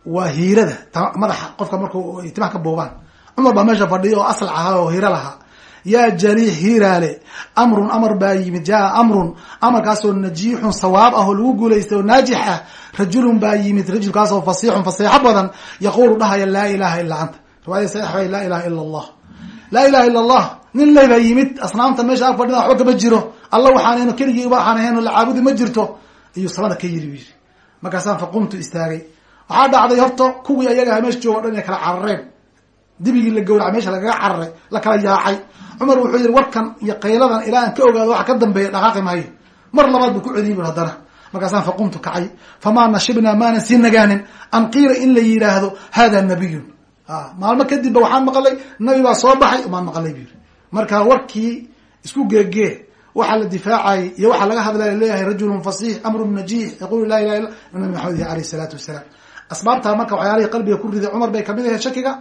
waa hiirada madaxa qofka marku timaha ka buubaan cumar baa meesha fadhiya oo aslac ahaa oo hiiro lahaa. Yaa jariix hiiraale amrun amar baa yimid jaa amrun amarkaasoo najiixun sawaab ah oo lagu guulaystay oo naajix ah rajulun baa yimid rajulkaasoo fasiixun faseexo badan yaqulu dhahaya laa ilaha illaa anta riwaayada saxiix laa ilaha illa allah laa ilaha illa allah nin ley baa yimid asnaamta meesha ag fadhida waxba kama jiro. Alla waxaan keligii waxaan ahayn la caabudi ma jirto. Iyuu samada ka yiri bu yiri markaasaan faqumtu istaagay. Waxaa dhacday horta kuwii ayaga meesha jooga o dhan inay kala carareen. Dibigii la gawraca meesha lagaga cararay la kala yaacay. Cumar wuxuu yihi warkan iyo qayladan ilaa ka ogaado waxa ka dambeeya dhaqaaqi maayo. Mar labaad buu ku celiyay bur haddana. Markaasaan faqumtu kacay. Famaa nashibnaa maanan sii nagaanin. An qiila in la yidhaahdo hada nabiyun maalmo kadibba waxaan maqlay nabi baa soo baxay maan maqlay bu yiri marka warkii isku geegee waxaa la difaacayay iyo waxaa laga hadlaya leeyahay rajulun fasiix amrun najiix yaqulu la ilaha illa nabi maxamed alayh isalaatu wasalaam. Asbaabtaa marka waxyaalihii qalbiga ku riday cumar bay ka mid ahayd shakiga.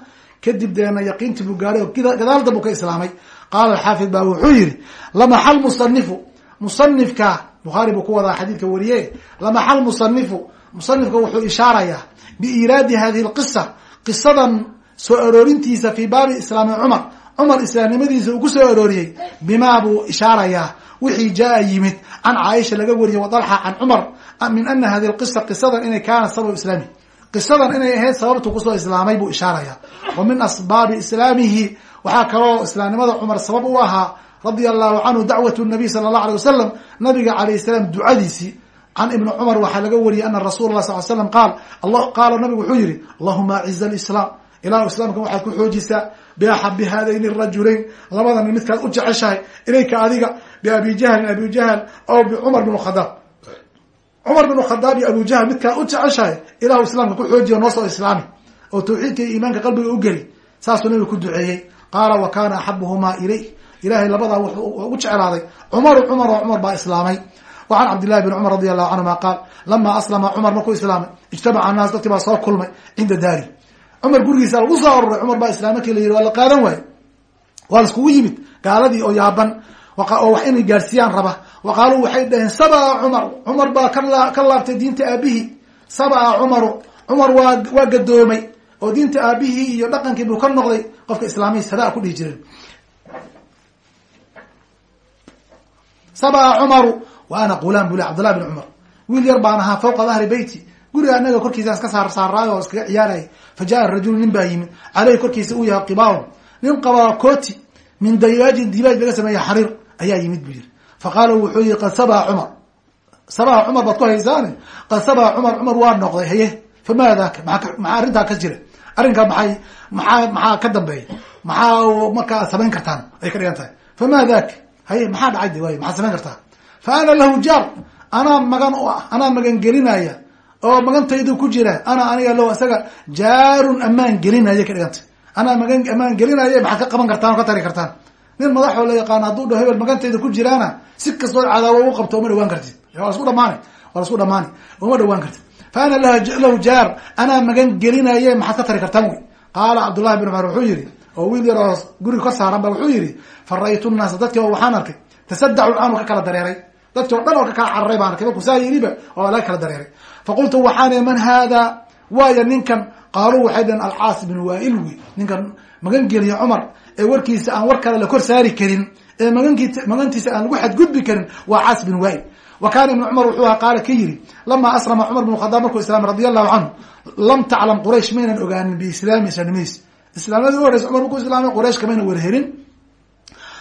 Kadib deena yaqiintii buu gaadhay oo gadaal dab uu ka islaamay. Qaala xaafid baa wuxuu yihi lamaxal musanifu musanifka bukhaari buu ku wadaa xadiidka wariye lamaxal musanifu musanifka wuxuu ishaarayaa biiraadi hadihi lqisa qisadan soo aroorintiisa fii baabi islaami cumar. Cumar islaamnimadiisa uu ku soo arooriyey bimaa buu ishaarayaa. Wixii jaa yimid can caaisha laga wariyey wadalxa can cumar min ana hadi lqisa qisadan inay kaanat sabab islaami. Qisadan inay ahayd sababtu ku soo islaamay buu ishaaraya wa min asbaabi islaamihi waxaa kaloo islaamnimada cumar sabab u ahaa radia allahu canhu dacwat nabiy sala allah alay wasalam nabiga alayh salaam ducadiisii can ibni cumar waxaa laga wariyey ana rasuula lah sal l slam qaal qaala nabigu wuxuu yihi allahuma aciza alislaam ilahu islaamka waxaad ku xoojisaa biaxabi haadayni rajulayn. Labadan midkaad u jeceshahay ilayka adiga biabi jahlin abi jahl aw bicumar bin khadaab cumar bin khadaab iyo abu jahl midkaad u jeceshahay ilahu islaamka ku xoojiya noo soo islaami. Oo tawxiidka iyo iimaanka qalbiga u geli saasuu nabiga ku duceeyey. Qaala wa kana axabuhumaa ilayh. Ilahay labadaa wuxuu ugu jeclaaday cumaru cumar oo cumar baa islaamay wa can cabdillahi bin cumar radi allahu canhuma qaal lama aslama cumar markuu islaamay ijtamaca annaas dadkii baa soo kulmay cinda daari. Cumar gurigiisa lagu soo aruray cumar baa islaam markii la yihi waa la qaadan waaye waa la iskugu yimid gaaladii oo yaaban oo wax inay gaadhsiiyaan raba. Wa qaaluu waxay dhaheen sabaa cumar cumar baa ka laabtay diinta aabihii sabaa cumaru cumar waa waa gadoomay oo diinta aabihii iyo dhaqankii buu ka noqday qofka islaamiyi sadaa ku dhihi jireen. Sabaa wa ana qulaan bule cabdillah bin cumar wiil yar baan ahaa fawqa dahri beyti guriga anaga korkiisa iska saar saaraayo oo iskaga ciyaarayay. Fa jaa rajulu nin baa yimid. Caleyhi korkiisa uu yahay qibaaun nin qabaa kooti min dayaajin dibaaj laga sameeya xariir ayaa yimid buu yiri fa qaala wuxuu yihi qad sabaa cumar. Sabaa cumar baad ku haysaane? Qad sabaa cumar cumar waa noqday. Haye famaa daaka maa maxaa arrintaa ka jira arrinkaa maxay maxaa maxaa ka dambeeya maxaa markaa samayn kartaan? Ay ka dhigan famaa daaka haye maxaa dhacay de samayn kartaa fa ana lahu jaar anaa magan u ah anaa magan gelinaya oo magantaydu ku jira ana aniga lo isaga jaarun amaan gelinaya ka dhiganta anaa magan amaan gelinaya maxaad ka qaban kartaan oo ka tari kartaan nin madaxoo la yaqaano hadduu dhaho hebel magantayda ku jiraana si kastoo cadaawo u qabto uma dhawaan kartid waa lasku dhamaani waa lasku dhamaani uma dhawaan kartid fa ana lahu jaar anaa magan gelinaye maxaad ka tari kartaan wy qaala cabdullahi bin cumar wuxuu yihi oo wiil yar oo guriga ka saaran ba wuxuu yihi fa ra'aytu nnaasa dadki oo waxaan arkay tasadacu canhu ka kala dareeray dadki o dhan oo ka kala cararay baan arkay markuu saa yiriba oo laga kala dareeray. Faqultu waxaan man hada waayo ninkan. Qaaluu waxay dhaheen alcaas bin waail wy ninkan magan geliya cumar ee warkiisa aan war kale la kor saari karin ee magantiisa aan lagu xadgudbi karin waa caas bin waail. Wa kaana cumar wuxuu aha qaala ka yiri lama aslama cumar bin khadaab markuu islaamay radi allahu canhu lam taclam quraysh maynan ogaanin biislaami islaamnimadiis islaamnimadi u horeysa cumar markuu islaamay quraysh kamayna werherin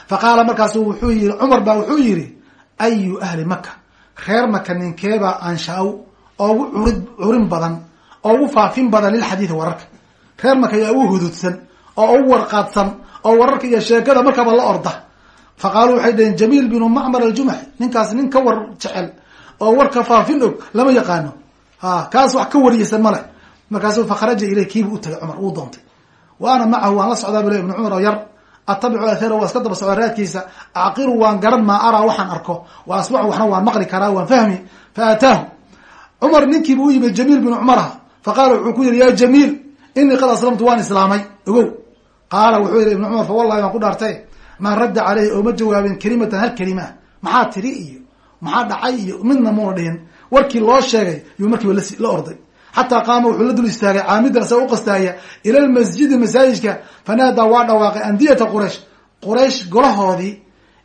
fa qaala markaasu wuxuu yihi cumar baa wuxuu yihi ayu ahli maka reer maka ninkeebaa ansha-w oogu curid curin badan oo ugu faafin badan lilxadiidi wararka reer maka yaa ugu hududsan oo ugu warqaadsan oo wararka iyo sheekada markaba la orda fa qaaluu waxay dhaheen jamiil binu macmar aljumaxi ninkaas nin ka war jecel oo warka faafin og lama yaqaano ha kaas wax ka wariyeysan male markaasu fa kharaja iley kiibuu u tagay cumar uu doontay wa ana macahu waan la socdaa bule ibnu cumar oo yar atabicu waa iska daba socda raadkiisa. Acqilu waan garan maa araa waxaan arko. Wa asmacu waxna waan maqli karaa waan fahmi. Fa ataahu. Cumar ninkiibu u yimid jamiil binu cumara. Fa qaala wuxuu ku yihi ya jamiil inii qad aslamtu waan islaamay. Ogow. Qaala wuxuu yihi ibnu cumar fa wallahi waan ku dhaartay. Maa radda caleyhi ooma jawaabin kelimatan hal kelima maxaa tiri iyo? Maxaa dhacay iyo? Midna muuna dhihin. Warkii loo sheegay yuu markiiba la orday xataa qaama wuxuu la dul istaagay caamidan isagoo uqastaaya ila lmasjidi masaajidka fanaadaa waa dhawaaqay andiyata quraysh. Quraysh golahoodii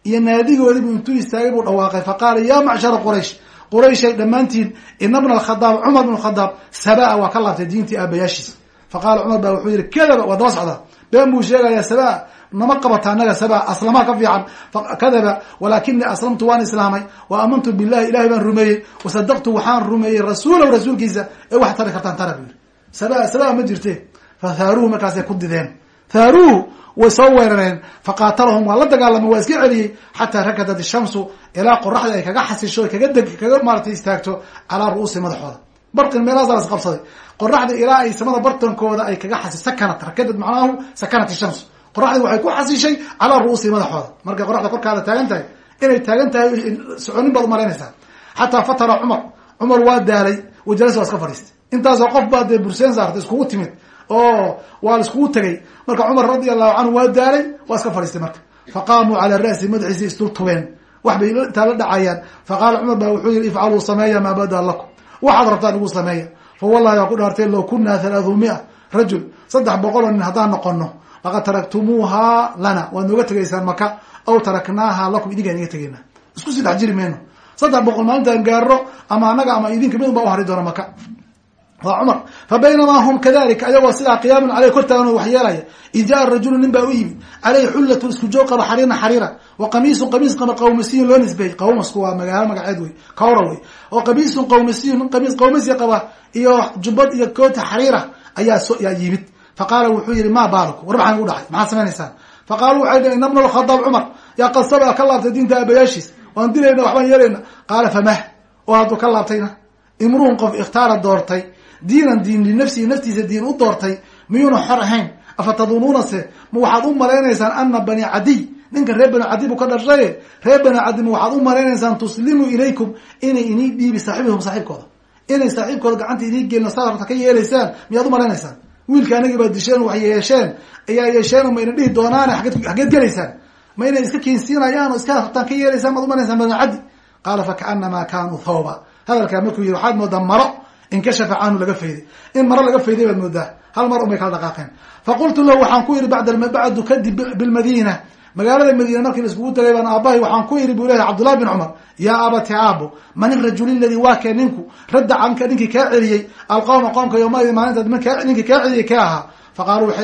iyo naadigoodiibu intuu istaagay buu dhawaaqay. Faqaala ya macshara quraysh qurayshay dhammaantiin ina bna alkhadaab cumar bn khadaab sabaa waa ka laabtay diintii aabayaashiis faqaala cumar baa wuxuu yihi kadaba waa daba socdaa. Been buu sheegayaa sabaa nama qabata anaga saba aslamaa ka fiican kadaba walakinii aslamtu waan islaamay wa aamantu billahi ilahay baan rumeeyey wasadaqtu waxaan rumeeyey rasuulahu rasuulkiisa ee wax tari kartaan tara buu yihi saba saba ma jirte? Fa thaaruhu markaasay ku dideen. Thaaruhu way soo weerareen faqaatalahum waa la dagaalamay waa iska celiyey xataa rakadat ishamsu ilaa qoraxda ay kaga xasisho kaga deg kaga maaratay istaagto calaa ru'uusi madaxooda. Barqin meelahaasaa las qabsaday. Qoraxda ilaa ay samada bartankooda ay kaga xasi sakanat rakadad macnaahu sakanat ishamsu qoraxdii waxay ku xasishay calaa ru'uusi madaxooda. Markay qoraxda korkaada taagan tahay inay taagan tahay soconin baad umalaynaysaa xataa fatara cumar. Cumar waa daalay wajalasa waa iska fadhiistay. Intaasoo qof baa dee burseen saartay iskugu timid oo waa la iskugu tegay marka cumar radi allahu canhu waa daalay waa iska fadhiistay marka. Faqaamuu calaa ra'si madaxiisi isdul tubeen. Wax bay intaa la dhacayaan. Faqaala cumar baa wuxuu yihi ifcaluu sameeya maa badaa lakum. Waxaad rabtaan igu sameeya. Fa wallahi waa ku dhaartay low kunaa halaathu mia rajul. Saddex boqoloo nin haddaan noqono laqad taraktumuuha lana. Waad nooga tegaysaan maka aw taraknaaha lakum idinkaan iga tegeyna isku sii dhex jiri mayno saddex boqol maalintaan gaaro ama anaga ama idinka mid un baa u hari doona maka waa cumar. Fa hum kadalika ayagoo sidaa qiyaamun caleyh kortaagan wax yeelaya. Id jaa rajulu nin baa u yimid. Caleyhi xullatun isku joog qaba xariirna xariira. Wa qamiisun qamiis qaba qawmasiyun loo nisbeeyey. Qawmasku waa magaalo magaceed wey. Kawra wey. Oo qamiisun qawmasiyun qamiis qawmasiya qaba iyo jubbad iyo koota xariira ayaa so yaa yimid faqaala wuxuu yihi ma baalku war maxaan igu dhacay maxaad sameynaysaan faqaalu waxay dhn ina bna lkhadaab cumar yaa qad sabaa ka laabtay diinta aabayaashiis waan dilayna waxbaan yeelayna qaala famah oo hadduu ka laabtayna imruun qof ikhtaara doortay diinan diin linafsihi naftiisa diin u doortay miyuuna xor ahayn afatadunuuna se ma waxaad u malaynaysaan ana bani cadiy ninka reer bani cadiy buu ka dhashaye reer bani cadiy ma waxaad u malaynaysaan tuslimu ilaykum inay inii dhiibi saaxibihum saaxiibkooda inay saaxiibkooda gacanta inii gelin saa rabta ka yeelaysaan miyaad u malaynaysaan wiilka anagii baad disheen wax yeesheen ayaa yeesheen ma ina dhihi doonaan aged xageed gelaysaan ma inay iska keensiinayaan oo iska rabtaan ka yeelaysaan maad umalaysaan bani cadi qaala fakaanamaa kanuu thawba hadalkaa markuu yihi waxaad moodaa maro inkashafa canhu laga fayday in maro laga fayday baad moodaa hal mar unbay kala dhaqaaqeen faqultu lahu waxaan ku yihi bacd bacdu kadib bilmadina magaalada madiina markii la iskugu tagay baan aabahay waxaan ku yihi buu lehay cabdullahi bin cumar yaa abati aabo man irajul ladii waa kee ninku radda canka ninkii kaa celiyey alqawma qoomka yoomaidi maalinta ninkii kaa celiyey kee ahaa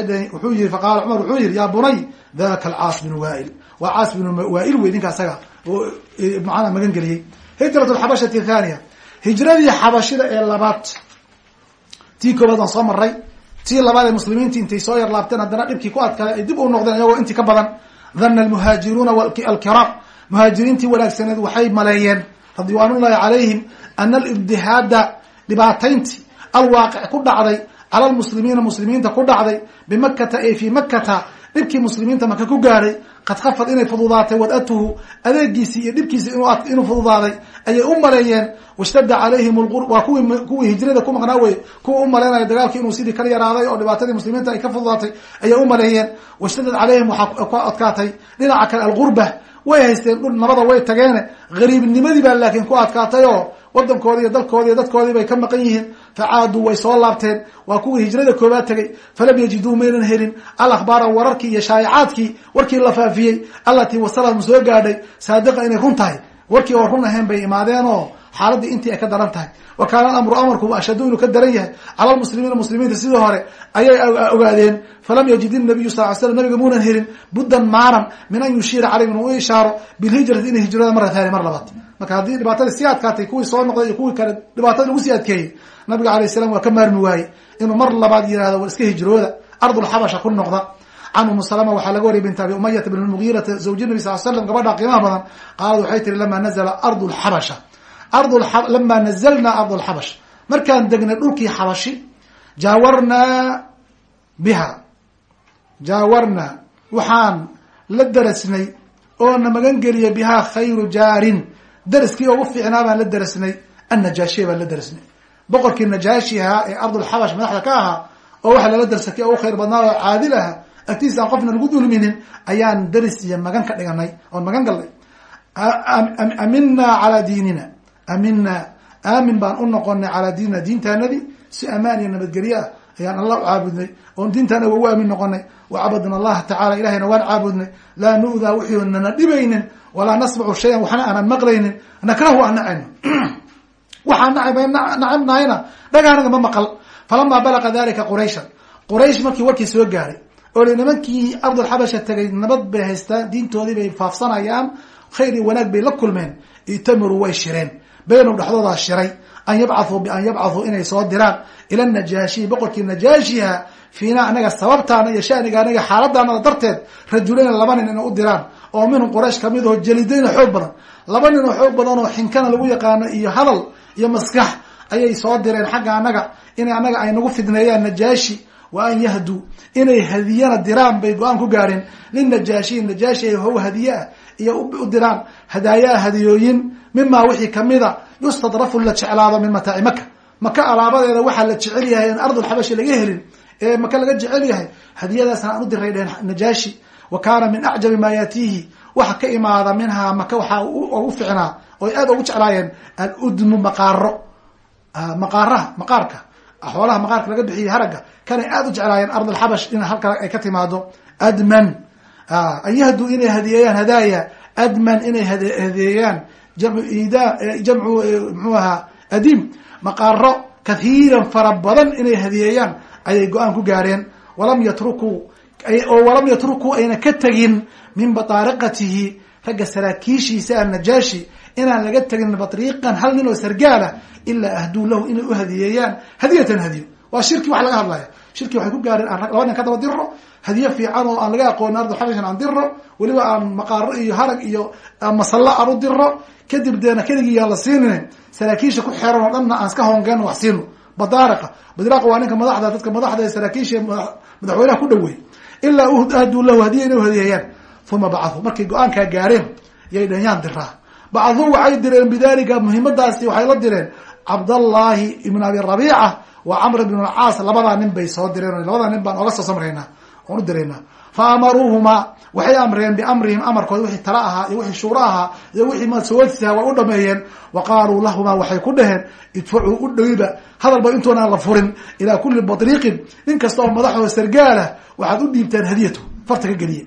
dhheen wuxuu yihi faqaala cumar wuxuu yihi yaa bunay daka alcaas binu waail. Waa caas binu waail wey ninka asaga oo macana magan geliyey. Hijrat lxabashati thaniya hijradii xabashida ee labaad tii koobaad waan soo maray tii labaad ee muslimiinti intay soo yar laabteen haddana dhibkii ku adkaaday ay dib u noqdeen iyagoo intii ka badan dhana almuhaajiruuna alkiraam. Muhaajiriintii wanaagsaneed waxay maleeyeen ridwaanullahi calayhim ana alibdihaada dhibaatayntii alwaaqic ku dhacday cala lmuslimiina muslimiinta ku dhacday bimakata ay fii makata dhibkii muslimiinta maka ku gaadhay qad khafad inay fududaatay wadatuhu adeegiisii iyo dhibkiisi inuu fududaaday ayay u maleeyeen washtadda calayhim waa kuwii kuwii hijrada ku maqnaa weye kuwa u maleynaya dagaalkii inuu sidii kala yaraaday oo dhibaatadii muslimiinta ay ka fududaatay ayay u maleeyeen washtadad calayhim waxaa ku adkaatay dhinaca kale algurba way haysteen dhul nabada way tageene gariibnimadii baa laakiin ku adkaatay oo wadankoodi iyo dalkoodi iyo dadkoodii bay ka maqan yihiin facaaduu way soo laabteen waa kuwii hijrada koobaad tegay falam yajiduu maynan helin al akhbaara wararkii iyo shaayacaadkii warkii la faafiyey allatii wasalahum soo gaadhay saadiqa inay run tahay warkii oo run ahayn bay imaadeen oo xaaladii intii ay ka daran tahay wa kaana alamru amarku ashadu inuu ka daran yahay cala lmuslimiina muslimiinta sidii hore ayay ogaadeen falam yajid inabiyu sal l slam nabiga muunan helin buddan maaran min an yushiira caleyh inuu ishaaro bilhijrati inay hijrada mara taani mar labaad marka haddii dhibaatadii sii adkaatay kuwii soo noqday iyo kuwii kale dhibaatada lagu sii adkeeyey nabiga alayh salam waa ka maarmi waayey. Inuu mar labaad yihahdo war iska hijrooda ardulxabasha ku noqda. Can umu salama waxaa laga wariyay bint abi umayata bn lmugiirata zawji nabi sal slam gabadha qiimaha badan. Qaalad waxay tiri lama nazla ardu lxabasha lama nazalna ardu lxabash markaan degnay dhulkii xabashi jaawarnaa biha jaawarna waxaan la derasnay oo na magan geliya bihaa khayru jaarin. Deriskii ugu fiicnaa baan la derasnay annajaashiya baan la derasnay boqorkii najaashi ahaa ee ardulxabash madaxda ka ahaa oo waxa lala dersakay ugu khayr badnaa oo caadil aha agtiisa aan qofna lagu dulminin ayaan deris iyo magan ka dhiganay oon magan galnay. Aminaa calaa diinina. Aminaa aamin baan u noqonay calaa diinina. Diintaanadi si amaan iyo nabadgelyo ah ayaan allah u caabudnay oon diintaana ugu aamin noqonay wacabadna allaha tacala ilahayna waan caabudnay. Laa nu'daa wixii nana dhibaynin walaa nasmacu shayan waxna aanan maqlaynin nakrahu aan nacayno [CLEARS THROAT] waxaan nacabnahayna dhagaanaga ma maqal. Falamaa balaqa dalika qurayshan. Quraysh markii warkii soo gaaray oo li nimankii ardulxabasha tegay nabad bay haystaan diintoodii bay faafsanayaan khayr iyo wanaag bay la kulmeen. Itamiruu way shireen. Beynow dhexdoodaa shiray. An yabcathuu bian yabcathuu inay soo diraan. Ila najaashiyi boqorkii najaashiha fiina anaga sababtaana iyo shaniga anaga xaaladaanada darteed rajulayna laba nin inay u diraan. Oo minhum quraysh ka mid aho jelidayna xoog badan. Laba nin oo xoog badan oo xinkana lagu yaqaano iyo hadal iyo maskax ayay soo direen xagga anaga inay anaga ay nagu fidneeyaan najaashi wa an yahduu inay hadiyana diraan bay go'aan ku gaareen. Linajaashi najaashi ay how hadiye ah iyo u diraan hadaayaa hadiyooyin mimaa wixii kamida yustadrafu la jeclaado min mataaci maka maka alaabadeeda waxaa la jecel yahay in ardulxabashi laga helin ee maka laga jecel yahay hadiyadaasna aan u diray dheen najaashi. Wa kaana min acjabi maa yaatiihi waxa ka imaada minhaa maka waxaa ugu ficnaa oy aad ugu jeclaayeen aludmu maqaaro maqaaraha maqaarka xoolaha maqaarka laga bixiyay haragga. Kanay aad u jeclaayeen ardulxabash in halka ay ka timaado adman an yahduu inay hadiyeeyaan hadaaya adman inay hadiyeeyaan jamcu ida jamcu mxuu ahaa adiim. Maqaaro kathiiran fara badan inay hadiyeeyaan ayay go'aan ku gaareen. Walam yatrukuu oo walam yatrukuu ayna ka tegin min bataariqatihi ragga saraakiishiisa annajaashi inaan laga tegin batriiqan hal nin oo sargaala ilaa ahduu lahu inay u hadiyeeyaan. Hadiyatan hadiyo waa shirki wax laga hadlaya shirki waxay ku gaareen aan laba nin ka daba diro hadiye fiican oo aan laga aqoonin ardulxabashan aan diro weliba aan maqaaro iyo harag iyo masallo aan u diro kadib deena keligii yaan la siinin saraakiisha ku xeeran oo dhanna aan iska hoongeeno wax siino. Badaariqa badraqa waa ninka madaxda dadka madaxda saraakiisha madaxweynaha ku dhaweey ilaa ahduu lahu hadiya inay u hadiyeeyaan. Uma bacathu. Markay go'aankaa gaareen yay dhen yaan diraa bacduu waxay direen bidalika muhimadaasi waxay la direen cabdallahi ibn abi rabiica wa camr ibn alcaas labadaa nin bay soo direen labadaa nin baan oga soo samraynaa oon u diraynaa fa amaruuhumaa waxay amreen biamrihim amarkooda wixii tala ahaa iyo wixii shuuro ahaa iyo wixii masoodsiha way u dhameeyeen. Wa qaaluu lahumaa waxay ku dhaheen idfacuu u dhowba hadalba intoonaan la furin ilaa kuli batriiqin nin kasta oo madaxoo sargaalah waxaad u dhiibtaan hadiyatu farta ka geliye.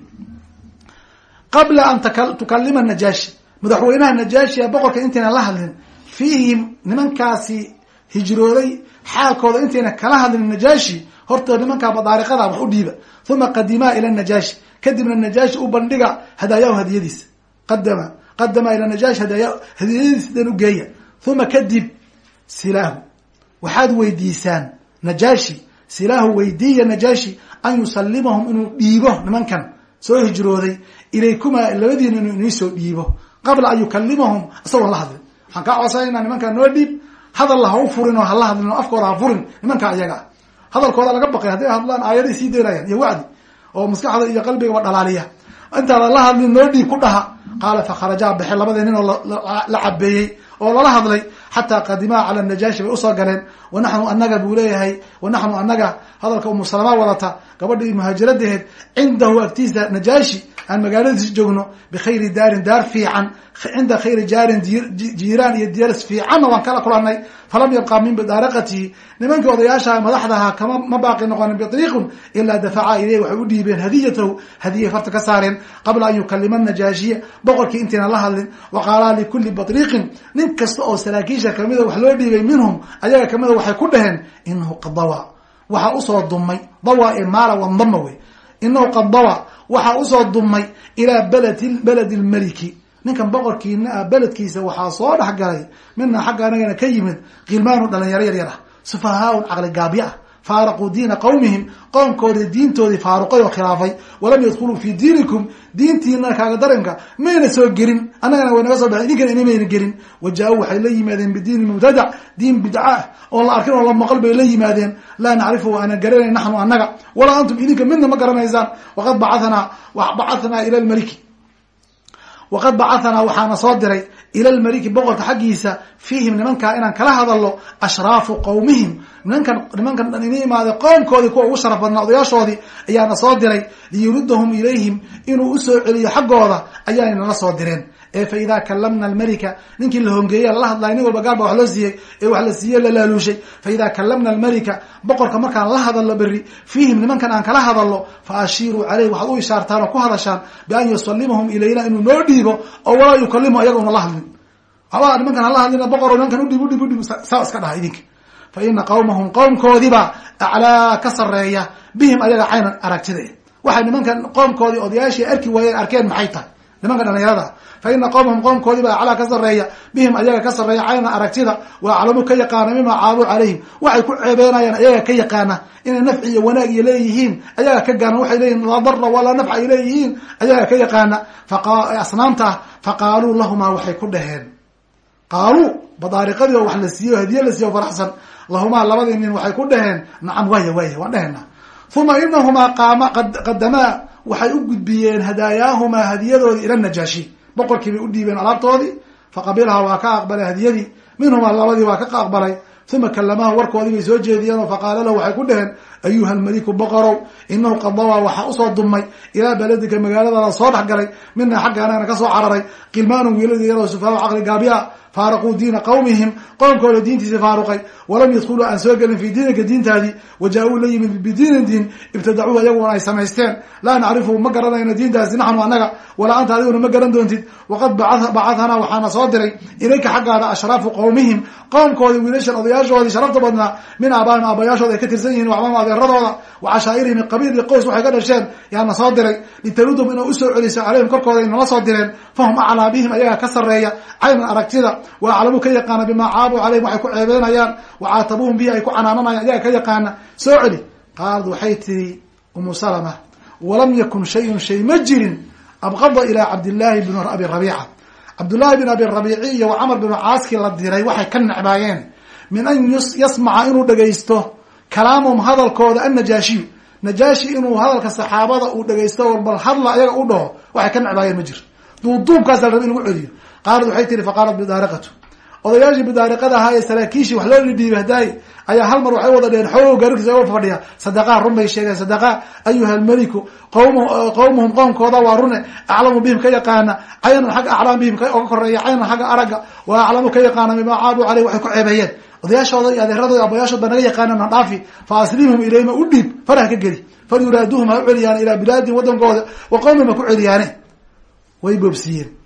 Qabla an tukalima najaashi madaxweynaha najaashi ee boqorka intayna la hadlin fiihim nimankaasi hijrooday xaalkooda intayna kala hadlin najaashi horta nimankaa badaariqada wax u dhiiba. Uma qadimaa ila najaashi. Kadibna najaashi u bandhiga hadaayahu hadiyadiisa qadama qadama ila najaashi hadaaya hadiyadiisa dan ugeeya uma kadib silaahu waxaad weydiisaan najaashi silaahu weydiiya najaashi an yusalimahum inuu dhiibo nimankan soo hijrooday ilaykuma labadiina inuu iniisoo dhiibo qabla an yukalimahum isagoon la hadlin waxaan kaa codsanayna nimankaa noo dhiib hadalla ha u furin oo hala hadlin oo afkooda ha furin nimankaa iyaga ah hadalkooda laga baqay hadday hadlaan aayaday sii daynayaan iyo wacdi oo maskaxda iyo qalbigaba dhalaaliya. Intaadan la hadlin noo dhiib ku dhaha. Qaala fakharajaa baxe labadii nin oo la cabeeyey oo lala hadlay xataa qadimaa cala najaashi bay u soo galeen. Wanaxnu anaga buu leeyahay wanaxnu anaga hadalka umu salama wadata gabadhii muhaajiradaheed cindahu agtiisa najaashi aan magaaladiis joogno bikhayri daarin daar fiican cinda khayri jaarin jiiraan iyo diyaris fiicanna waan kala kulanay falam yabqa min bidaariqatihi nimankii odayaasha madaxdaha kama ma baaqi noqonin bitriiqun ilaa dafaca ileyh waxay u dhiibeen hadiyatahu hadiyay farta ka saareen qabla an yukalima najaashiya boqorkii intayna la hadlin wa qaalaa likuli batriiqin nin kasta oo saraakiisha kamida wax loo dhiibay minhum ayaga kamida waxay ku dhaheen inahu qad dawa waxaa u soo dumay. Dawa maala wandama wey inahu qad dawa waxaa u soo dumay ilaa balad beledi lmeliki ninkan boqorkiina ah beledkiisa waxaa soo dhex galay mina xagga anagana ka yimid kilmaanu dhalinyaro yaryar ah. Sufahaaun caqli gaabyo ah faaraquu diina qawmihim qoomkoodii diintoodii faaruqay oo khilaafay walam yadkuluu fi diinikum diintiina kaaga daranka mayna soo gelin annagana way naga soo baxeen idinkana inamayna gelin wajaa-u waxay la yimaadeen bidiini mubtadac diin bidca ah oon la arkin oo la maqal bay la yimaadeen laa nacrifu aanan garanayn naxnu annaga walaa antum idinka midna ma garanaysaan waqad bacahnaa bacahnaa ila lmaliki waqad bacahanaa waxaana soo diray ila lmaliki boqorka xaggiisa fiihim nimankaa inaan kala hadalno ashraafu qowmihim nimankan nimankan dhan ina imaaday qoomkoodii kuwa ugu sharaf badnaa odayaashoodii ayaana soo diray liyuridahum ilayhim inuu u soo celiyo xaggooda ayaanay nala soo direen ee fa idaa almalika ninkii la hongeeya lala hadlaya nin walba gaar ba wax loo siiyey ee wax la siiye la laaluushay. Fa idaa almalika boqorka markaan la hadalno berri fiihim nimankan aan kala hadalno fa ashiiruu caleyh waxaad u ishaartaan oo ku hadashaan bian yusalimahum ilayna inuu noo dhiibo oo walaa yukalimu ayaga una la hadlin. Waxba nimankan hala hadlina boqor nimankan udhib udhib udhib saa iska dhaha idinka. Fa ina qawmahum qowmkoodiba aclaa ka sareeya bihim ayaga caynan aragtida waxay nimankan qoomkoodii odayaashii arki waayeen arkeen maxay tahay nimanka dhalinyarada. Fa ina qowmahum qoomkoodiiba aclaa ka sareeya bihim ayaga ka sareeya caynan aragtida wa aclamu ka yaqaana mima caabuu calayhim. Waxay ku ceebeenayaan ayaga ka yaqaana inay nafci iyo wanaag iyo leeyihiin ayaga ka gaana waxay leeyihiin laa dara walaa nafca ay leeyihiin ayaga ka yaqaana. Asnaamta faqaaluu lahumaa waxay ku dhaheen. Qaaluu badaariqadii oo wax la siiye o hadiye la siiye o faraxsan lahumaa labadii nin waxay ku dhaheen. Nacam waaya waaya waan dhehena uma inahumaa qaama qadamaa waxay u gudbiyeen hadaayaahumaa hadiyadoodii ila najaashi. Boqorkii bay u dhiibeen alaabtoodii faqabilaha waa ka aqbalay hadiyadii minhumaa labadii waa ka aqbalay uma kalamahu warkoodii bay soo jeediyeen oo faqaala lahu waxay ku dhaheen ayuha almaliku boqorow inahu qad dawaa waxaa u soo dumay ilaa beledika magaaladada soo dhex galay mina xagga anagana ka soo cararay qilmaanun wiiladii yaroo sufaao caqli gaabiya faaraquu diina qawmihim qoomkooda diintiisii faaruqay walam yadkuluu aan soo gelin fi diinika diintaadii waja-uu la yimid bidiinin diin ibtadacuuha iyaguna ay samaysteen laa nacrifu ma garanayno diintaasi naxnu annaga walaa anta adiguna ma garan doontid waqad bacahanaa waxaana soo diray ilayka xaggaada ashraafu qowmihim qoomkoodii wiilashan odayaashoodii sharafta badnaa min aabaahim aabayaashooda ay ka tirsan yihiin waxmama adeeradooda wa cashaa'irihim qabiil iyo qoys waxay ka dhasheen yaana soo diray litarudum inaa u soo celiso caleyhim korkooda ay nala soo direen fahum aclaa bihim ayaga ka sareeya caynan aragtida wa aclamu ka yaqaana bimaa caabuu caleyhim waxay ku ceebeenayaan wacaatabuuhum bihi ay ku canaananayaan. Ayaga ka yaqaana. Soo celi. Qaalad waxay tiri umu salama walam yakun shayun shay ma jirin abqada ilaa cabdillaahi bn abi rabiica. Cabdullaahi bin abi rabiici iyo camar binu caaskii la diray waxay ka necbaayeen. Min an yasmaca inuu dhegaysto kalaamahum hadalkooda annajaashiyu najaashi inuu hadalka saxaabada uu dhegaysto bal hadla ayaga u dhaho waxay ka necbaayeen ma jiro duuduubkaasa la raba in lagu celiyo qaalad waxay tiri faqaalat bidaariqatu. Odayaashii bidaariqada ahaa ee saraakiishii wax loo dhidhiibay hadaay ayaa hal mar waxay wada dheheen xoog gaarkiisa oga fadhiya. Sadaqaa run bay sheegeen sadaqa ayuha almeliku qawm qawmuhum qoomkooda waa rune aclamu bihim ka yaqaana caynan xagga aclaam bihim oga koreeya caynan xagga aragga wa aclamu ka yaqaana bimaa caabuu caleyh waxay ku ceebeeyeen. Odayaashooda iyo adeeradooda abayaashood ba naga yaqaanaan ha dhaafi fa aslimhum ilayhima u dhiib farah ka geli fal yuraaduhum ha u celiyaan ilaa bilaadin wadankooda wa qowmihim ha ku celiyaane way boobsiiyeen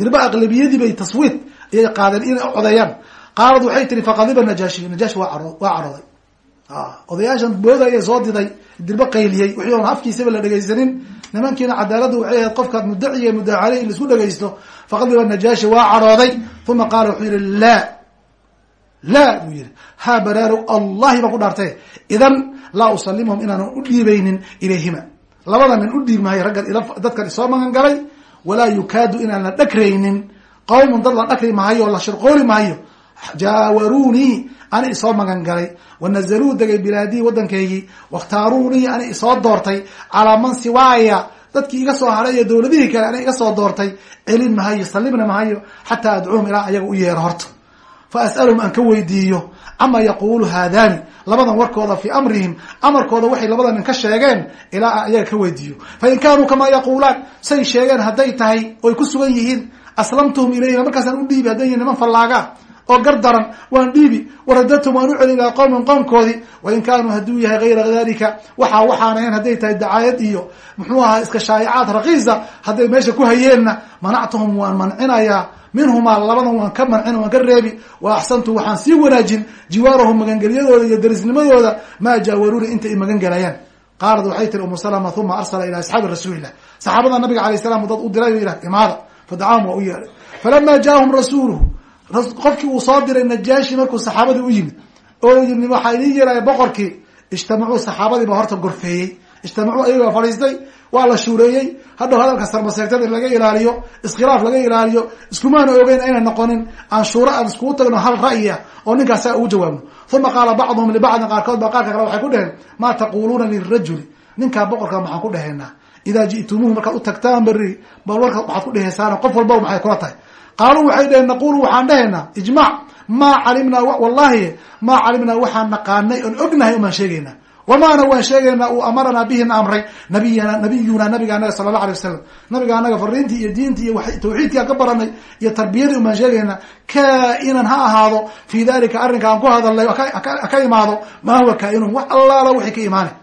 dirba aqlabiyadii bay taswiid ayay qaadeen inay codeeyaan qaalad waxay tiri faqadiba najaashi. Najaashi waa waa carooday odayaashan booda ayay soo diday dirba qayliyey. Wixii oon afkiisaba la dhegaysanin nimankiina cadaaladdu waxay ahayd qofkaad muddaca caley in la isku dhegaysto faqadiba najaashi waa carooday. Uma qaala wuxuu yihi laa laa buu yihi ha baraarow allahi baan ku dhaartay. Idan laa usalimhum inaanan u dhiibaynin ilayhima. Labada nin u dhiib maayo raggan dadkan isoo magan galay walaa yukaadu inaan la dhagraynin qawmun dad la dhakri maayo la shirqooli maayo. Jaawaruunii ani isoo magan galay wanazaluu degay bilaadii waddankaygii wakhtaaruunii ani isoo doortay. Calaa man siwaaya dadkii iga soo haray iyo dowladihii kale ani iga soo doortay. Celin mahayo sallimna mahayo xataa adcuuhum ilaa ayaga u yeero horta. Fa as'aluhum aan ka weydiiyo ama yaquulu haadani labadan warkooda fii amrihim amarkooda waxay labada nin ka sheegeen ilaa aan ayaga ka weydiiyo fa in kaanuu kamaa yaquulaan say sheegeen hadday tahay oy ku sugan yihiin aslamtuhum ilayhima markaasaan u dhiibi hadday yihiin niman fallaagaa oo gar daran waan dhiibi waradadtum waan u celi ilaa qowmin qoomkoodii wain kaanuu hadduu yahay gayra dalika waxaa waxaanahayn hadday tahay dacaayad iyo muxuu ahaa iska shaa'icaad rakiisa hadday meesha ku hayeenna manactuhum waan mancinayaa minhumaa labadan waan ka mancin waan ka reebi wa axsantu waxaan sii wanaajin jiwaarahum magangelyadooda iyo darisnimadooda maa jaawaruuni inta i magan gelayaan qaalad waxay tiri umu salama uma arsala ila asxaabi rasuulillah. Saxaabada nabiga alayh salam dad u diray yihah imaada. Fadacaahum waa u yeehay falama jaahum rasuuluhu qofkii uu soo diray najaashi markuu saxaabadii u yimid oo yii waxaa idin yeelaya boqorkii ijtamacuu saxaabadiiba horta gorfeeyey ijtamacuu ayagaa fadhiistay waa la shuureeyey hadhow hadalka sarmaseegtada laga ilaaliyo iskhilaaf laga ilaaliyo iskumaana ogeyn ayna noqonin aan shuuro aan iskugu tagno hal ra'yiah oo ninkaasaa ugu jawaabno. Uma qaala bacduhum libacdin qaarkood baa qaarka kale waxay ku dheheen maa taquluuna lirajuli ninkaa boqorka maxaan ku dhehaynaa idaa ji'tumuuhu markaad u tagtaan beri bal warka waxaad ku dhehaysaan qof walba maxay kula tahay qaaluu waxay dheheen naqulu waxaan dhehaynaa ijmac maa calimnaa wallahi maa calimnaa waxaan naqaanay oon ognahay umaan sheegaynaa wamaana waan sheegaynaa uu amaranaa bihi na amray nabiyana nabiyuna nabiga anaga sala allah alay wasalam nabiga anaga fariintii iyo diintii iyo tawxiidkii aan ka baranay iyo tarbiyadii umaan sheegaynaa kaa-inan ha ahaado fii dalika arrinka aan ku hadalnay ka imaado maa huwa kaa-inun wax allaala wixii ka imaanay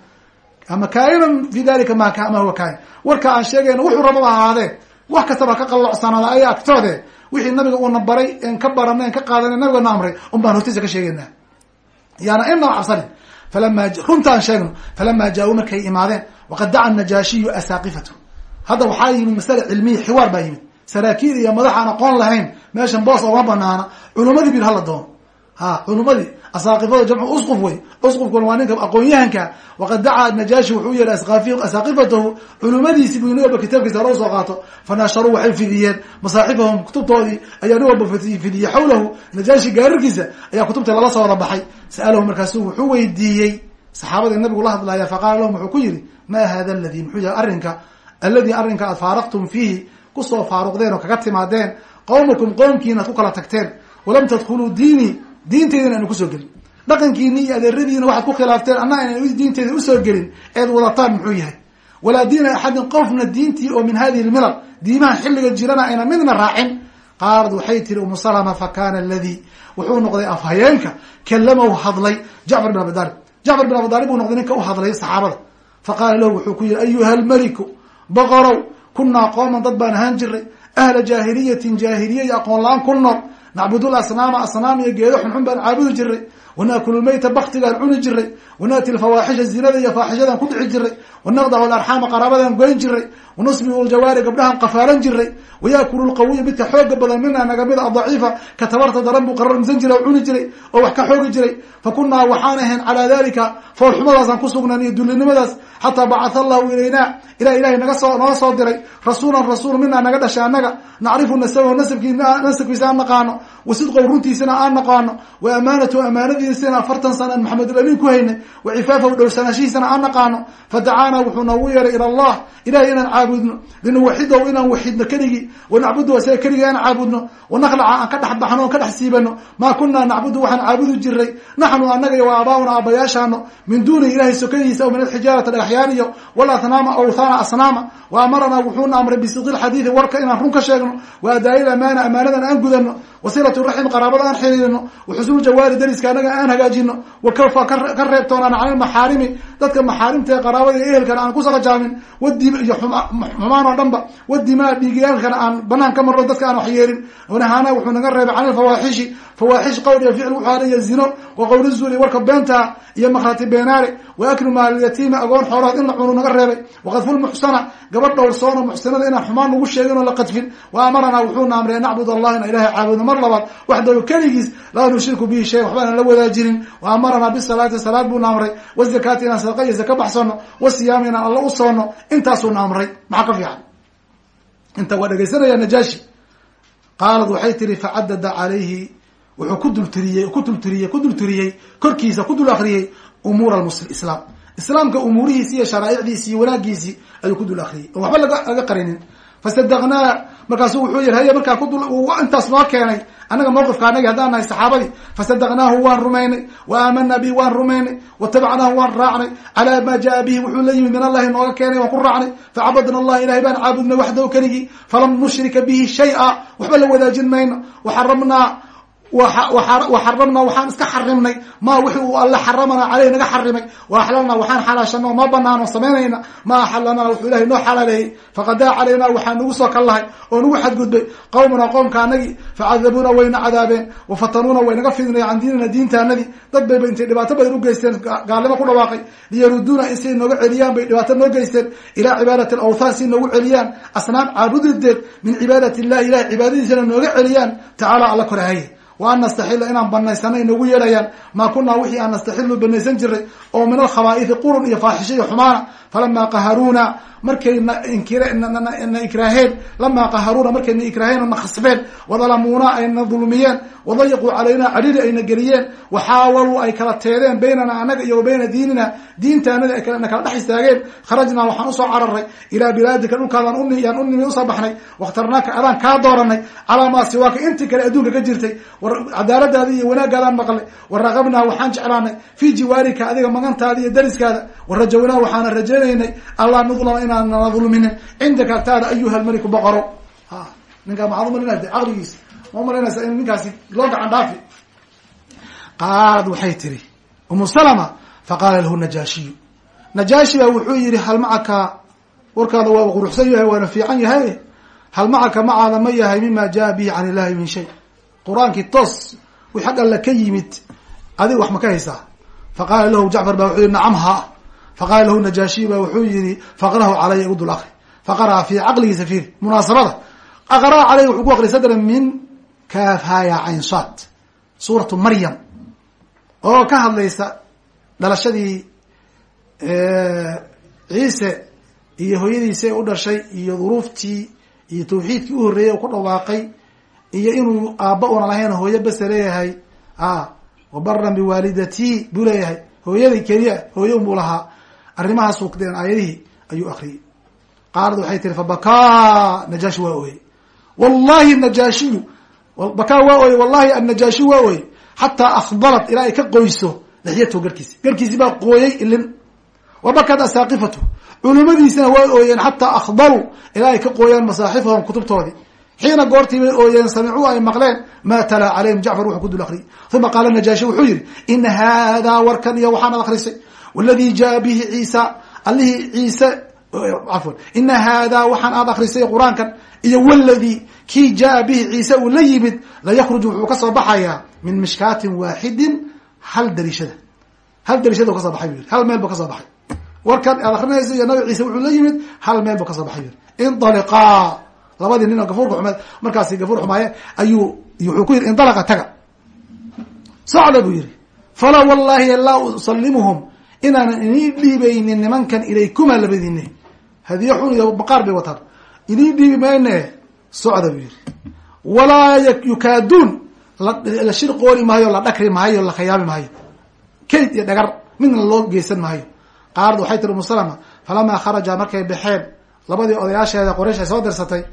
ama kaa-inan fi dalika ma huwa kaa-in warka aan sheegayna wuxuu rababa ahaadee wax kastaba ka qallocsanaada aya agtoode wixii nabiga uuna baray en ka baranay ka qaadanay nabiga na amray un baan hortiisa ka sheegaynaa. Yaana inaba cabsanin falama runtaan sheegno falama jaa-uu markay imaadeen waqad daca najaashiyu asaaqifatu hadda waxaa yimid masale cilmiya xiwaar baa yimid. Saraakiil iyo madax aan aqoon lahayn meeshan boos ooma banaana culumadii bir hala doono. Ha culumadii asaaqifada jamcu usquf wey usqufkuna waa ninka aqoon-yahanka waqad dacaa najaashi wuxuu yehay asaaqifatahu culumadiisi buu nin walba kitaabkiisa hore u soo qaato fanasharuu waxay fidiyeen masaaxifahum kutubtoodii ayaa nin walba fidiyey xawlahu najaashi gaarirkiisa ayaa kutubta lala soo wada baxay sa'alahu markaasu wuxuu weydiiyey saxaabadii nabigu la hadlaya faqaala lahum wuxuu ku yihi ma hada aladi muxuu yahay arrinka aladi arrinka aad faaraqtum fiihi ku soo faaruqdeen oo kaga timaadeen qowmakum qoomkiina ad ku kala tagteen walam tadkuluu diinii diinteydina aynu ku soo gelin. Dhaqankiini iyo adeeradiina waxaad ku khilaafteen anna aynan diinteeda u soo gelin eed wadataan muxuu yahay. Walaa diina axadin qofna diintii oo min hadihi lmilal diimaha xilliga jirana ayna midna raacin. Qaalad waxay tiri umu salama fa kana aladi wuxuu noqday afhayeenka kalamahu hadlay. Jacfar bin abi dalib jacfar bin abi dalib buu noqday ninka u hadlay saxaabada. Fa qaala lahu wuxuu ku yihi ayuha almeliku boqorow kunaa qooman dad baan ahaan jiray ahla jaahiliyatin jaahiliya iyo aqoon la'aan ku nool nacbudul asnaama asnaam iyo geedo xunxun baan caabudi jiray wanaakulu lmayta baktigaan cuni jiray wanaati lfawaaxisha zinada iyo faaxishadaan ku dhici jiray wanaqdahu alarxaama qaraabadaan goyn jiray wanusbiu ljawaari gabdhahan qafaalan jiray wayaakulu lqawiya midka xooga badan mina nagamida adaciifa ka tabarta daran buu qararmsan jiray oo cuni jiray oo wax ka xoogi jiray. Fa kunaa waxaan ahayn calaa dalika foolxumadaasaan ku sugnaan iyo dullinimadaas xataa bacatha allahu ilayna. Ilah ilahay naga soo naga soo diray. Rasuulan rasuul minaa naga dhashay annaga. Nacrifu nasabahu nasabkii nasabkiisa aan naqaano wa sidqow runtiisana aan naqaano. Wa amaanatu amaanadiisana afartan sana aan maxamedulamin ku haynay. Wa cifaafahu dhowrsanaashihiisana aan naqaano. Fadacaana wuxuu noogu yeeray ila allah ilahay inaan caabudno. Linuwaxidahu inaan waxidno keligii. Wanacbudu asaga keligii aan caabudno. Wanaqlaca aan ka dhex baxno on ka dhex siibano. Maa kunaa nacbudu waxaan caabudi jiray naxnu annaga iyo wa aabauna aabayaashaano min duuni ilahay sokadiisa o min alxijaarati dhagaxyaan iyo walathnaama awthana asnaama. Wa amaranaa wuxuuna amray bisidqi lxadiidi warka inaan run ka sheegno. Wa adaayi amaana amaanadan aan gudano wasilatu raxim qaraabada aan xiriirino waxusulu jawaari dariska anaga aan hagaajino wakafa ka reebtoonaan cani maxaarimi dadka maxaarimta ee qaraabada ehelkana aan kusaqajaamin wadi iyo xumaan oo dhan ba wadimaa dhiigiyaalkana aan banaan ka marno dadka aan waxyeelin wanahaana wuxuu naga reebay can ilfawaaxishi fawaaxish qowl iyo ficil wuxuu adhaya zino wa qowli zuuli warka beentaa iyo makrati beenaale wa aklu maalyatiimi agoon xoolahood in la cunu naga reebay waqadfu lmuxsana gabadh dhowrsoona muxsinada inaan xumaan lagu sheegin oo la qadfin wa amaranaa wuxuuna amray an nacbud allah ina ilahay caabudno mar labaad waxdahu keligiis laa nushriku bihi shay waxba la wadaajinin. Wa amaranaa bisalaati salaad buuna amray wazakaati inaan sadaqa iyo zaka baxsano wasiyaami inaan alla u soono intaasuuna amray maxaa ka fiican? Inta waa dhegaysanaya najaashi. Qaalad waxay tiri facadada calayhi wuxuu ku dultiriyey ku dultiriyey ku dultiriyey korkiisa ku dul akriyey umuura islaam. Islaamka umuurihiisi iyo sharaaicdiisi iyo wanaagiisii ayuu ku dul akriyey waxba laga qarinin. Fasadaqnaa markaasu wuxuu yihi haya markaa intaas noo keenay. Annaga mawqifka anagi haddaan nahay saxaabadii fasadaqnaahu waan rumaynay wa aamanaa bihi waan rumaynay watabacnaahu waan raacnay. Calaa maa jaa bihi wuxuu la yimid min allahi nooga keenay waan ku raacnay. Facabadna allah ilahay baan caabudnay waxdahu keligii falam nushrika bihi shay-a waxba la wadaajin mayno. Waxaramnaa waxaramnaa waxaan iska xarimnay maa wixi uu alle xaramana caleyh naga xarimay wa axlalnaa waxaan xalaashana oo ma banaan oo samaynayna ma axalanaa wuxuu ilahay noo xalaaleeyey faqadaa calaynaa waxaa nagu soo kal lahay oo nagu xadgudbay. Qowmuna qoomka anagii facadabuuna wayna cadaabeen. Wafatanuuna way naga fidnay can diinina diintaanadii dad bayba intay dhibaato badan u geysteen. Gaalnimo ku dhawaaqay. Liyaruduuna in siay nooga celiyaan bay dhibaato noo geysteen. Ilaa cibaadati alawthaan si noogu celiyaan. Asnaam caabudideed min cibaadati illahi ilahay cibaadadiisana nooga celiyaan. Tacaala alla korahaye wa an nastaxila inaan banaysano inagu yeedhayaan. Maa kunaa wixii aan nastaxilu banaysan jiray oo min alkhabaa'ithi qurun iyo faaxisho iyo xumaana falamaa qaharuuna markay na ikraaheen lamaa qaharuuna markay na ikraaheen oo na khasbeen wadalamuuna ayna dulmiyeen wadayiquu calaynaa cadhiri ayna geliyeen waxaawaluu ay kala teedeen baynana anaga iyo wa bayna diinina diintaanada ay na kala dhex istaageen kharajnaa waxaan u soo cararay ilaa bilaadika dhulkaadaan uyaan u nimi u soo baxnay wakhtarnaaka adaan kaa dooranay calaa maa siwaaka intii kale adduunka ka jirtay cadaaladaadi iyo wanaagaadaan maqlay waraqabnaa waxaan jeclaanay fii jiwaarika adiga magantaada iyo dariskaada warajawnaa waxaana rajaynaynay allaa nudlama inaanana dulminin cindaka agtaada ayuha lmeliku boqoro. Ninkaa maxaad umalinaysa caqligiisa ma umalinaysa in ninkaasi loo gacan dhaafi. Qaalad waxay tiri umu salama faqaala lahu najaashiyu najaashi baa wuxuu yihi hal warkaada waa quruxsan yahay waana fiican yahay? Hal macaka macaada ma yahay mima jaa bihi can illahi min shay. Qur'aankii toos wi xag alla ka yimid adiga wax ma ka haysaa. Faqaala lahu jacfar ba wuxuu yihi nacam ha faqaala lahu najaashiy ba wuxuu yihi faqrahu calaya igu dul akri faqara'a fi caqligiisa fiiri munaasabada aqraa caleyh wuxuu ku akri sadra min kaafhaya caynshaad suuratu maryam oo ka hadlaysa dhalashadii ciise iyo hooyadiisa u dhashay iyo duruuftii iyo tawxiidkii u horreeyey ku dhawaaqay iyo inuu aabba una lahayn hooyo bese leeyahay a wabaran biwaalidatii buu leeyahay hooyaday keliya hooyo unbuu lahaa arrimahaas ukdeen aayadihii ayuu akriyey qaalad waxay tiri fabakaa najaashi waa ooyey. Wallahi najaashiyu bakaa waa ooyey wallahi annajaashiy waa ooyey xataa akbalat ilaa ay ka qoyso lixyatahu garkiisi garkiisi baa qooyey ilin. Wabakad asaaqifatu culimadiisina waa ooyeen xataa akhbaruu ilaa ay ka qooyaan masaaxifahum kutubtoodii. Xiina goortii bay ooyeen samicuu ay maqleen maa talaa calayhim jacfar wuxuu ku dul akriyay uma qaala najaashi wuxuu yihi ina haadaa warkan iyo waxaanad akrisay waladii jaa bihi ciisa allihii ciise cafwan ina haadaa waxaan aad akrisay qur'aankan iyo waladii kii jaa bihi ciise uu la yimid layakruju wuxuu ka soo baxayaa min mishkaatin waaxidin hal dariishada hal dariishada ka soo baxay bu yiri hal meel buu ka soo baxay warkan aad akrinaysa iyo nabi ciise wuxuu la yimid hal meel buu ka soo baxay bu yiri indaliqaa labadii nin oo gafuurka xumeed markaasi gafuur xumaaye ayuu wuxuu ku yidhi taga socda buu yihi falaa wallahi laa usalimuhum inaanan inii dhiibaynin nimankan ilaykuma labadini hadiye xun iyo baqaar bay wataan. Inii dhiibi mayne socda buu yihi walaa yukaaduun la shir qooli maayo la dhakri maayo la khayaabi maayo. Kayd iyo dhagar midna loo geysan maayo. Qaarad waxay tiri umu salama falamaa kharaja markay baxeen labadii odayaasheeda qoraysh ay soo dirsatay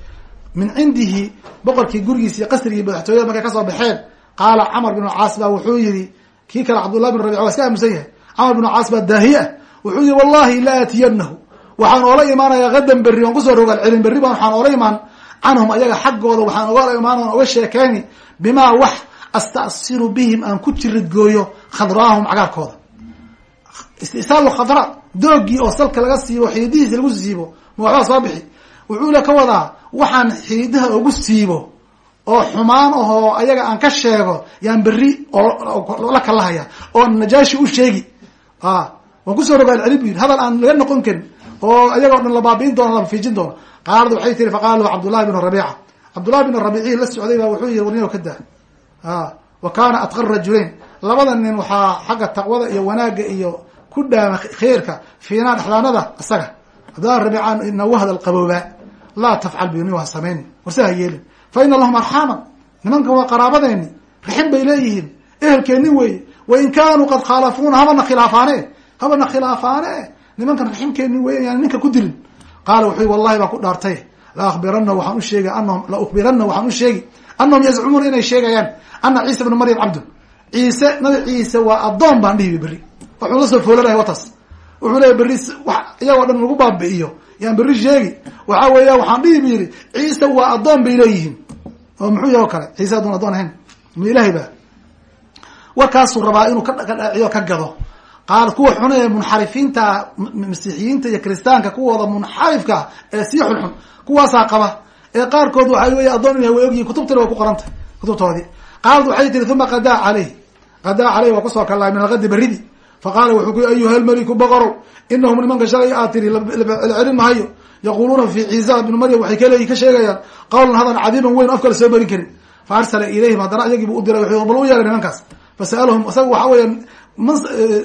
min cindihi boqorkii gurigiis iyo qasrigii madaxtooyada markay ka soo baxeen? Qaala camar binu caas baa wuxuu yihi kii kale cabdullah bin rabic waa iska aamusan yahay camar binu caas baa daahiye. Ah wuxuu yihi wallahi la aatiyanahu waxaan oola imaanayaa hadan berri waan ku soo rogaal celin berri baan waxaan oola imaan canhum ayaga xaggooda waxaan oga imaan on oga sheekeyni bimaa wax astasiru bihim aan ku jiridgooyo khadraahum cagaarkooda. Istisaalu khadra doogii oo salka laga siibo xididihiisa lagu siibo ma waxbaa soo bixi. Wuxuu le ka wadaa waxaan xiidaha ugu siibo oo xumaan ahoo ayaga aan ka sheego yaan berri oo la kalahaya oo najaashi u sheegi waan ku soo rogaal celi bu yidhi hadal aan laga noqon karin oo ayagao dhan la baabi'in doono la fiijin doono qaalad waxay tiri faqala lahu cabdullahi bn rabiica. Cabdullahi bn rabiici la socday baa wuxuu yihi warnino ka daa wa kana atqa rajulayn. Labada nin waxaa xagga taqwada iyo wanaagga iyo ku dhaama khayrka fiinaa dhexdaanada isaga cabdullahi rabiica inagu hadal qaboobaa laa tafcal bini waa samayni warse ha yeelin. Fa ina lahum arxaaman nimankan waa qaraabadeeni rixin bay leeyihiin. Ehelkeeni weeye wain kaanuu qad khaalafuuna habana khilaafaane habana khilaafaane nimankan raximkeeni wey yaan ninka ku dilin qaala wuxuu wallahi baan ku dhaartay la akbirana waxaan usheegi anahum la ukbirana waxaan u sheegi anahum yazcumuuna inay sheegayaan ana ciisa bnu maryam cabdun ciise nabi ciise waa addoon baan dhihibi berri waxuu la soo foolanaya wataas wuxuu leeya berri wax iyagoo dhan lagu baabi'iyo yaan berri sheegi waxa weeya waxaan dhihi bu yihi ciise waa addoon bay leeyihiin oo muxuu yahay o kale ciise adoon addoon ahayn ma ilahay ba warkaasuu rabaa inuu kadhaaciyo ka gado. Qaal kuwa xun ee munxarifiinta masiixiyiinta iyo kiristaanka kuwooda munxarifka ee sii xunxun kuwaasaa qaba. Ee qaarkood waxa wey addoon inay way ogyihiin kutubtina way ku qorantay kutubtoodii. Qaalad waxay tiri uma qadaa caleyh qadaa caleyh waa ku soo kallay min alkadi beridi faqaala wuxuu ku ayuha lmeliku boqorow inahum nimanka shalay aad tiri celin mahayo. Yaquuluuna fi ciisa bnu maryam waxay kaleeyi ka sheegayaan qawlan hadan cadiiman weyn la soo marin karin. Fa arsala ilayhim haddana iyagiibu u diray w bal u yeeray nimankaas fasa'alahum isaga waxa weya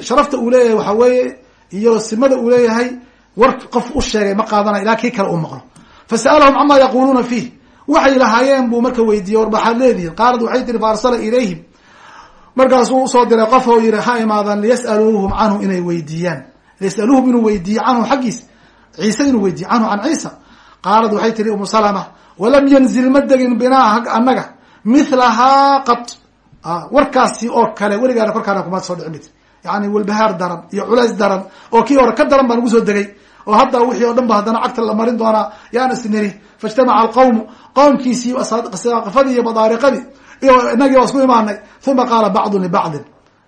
sharafta uu leeyahay waxa weeye iyo simada uu leeyahay war qof u sheegay ma qaadana ilaa kii kale uu maqlo fasa'alahum cama yaquluuna fiih waxay lahaayeen buu marka weydiiyey war maxaad leedihin qaalad waxay tiri fa arsala ilayhim markaasuu u soo diray qof oo yihi ha imaadan liyas'aluuhum canhu inay weydiiyaan liyasaluuhum inuu weydiiyo canhu xaggiis ciise inuu weydiiyo canhu can ciisa qaalad waxay tihi umu salama walam yanzil ma degin binaa annaga milahaa qad warkaasi oo kale weligaana korkaana kuma soo dhici mid yani walbahaar daran iyo culays daran oo kii hore ka daran baa nagu soo degay. Oo hadda wixii oo dhan ba haddana cagta la marin doonaa. Yaan isniri faijtamaca alqawmu qowmkiisii saaqafadii iyo badaariqadii iyo inagii waa isku imaanay uma qaala bacdun libacdin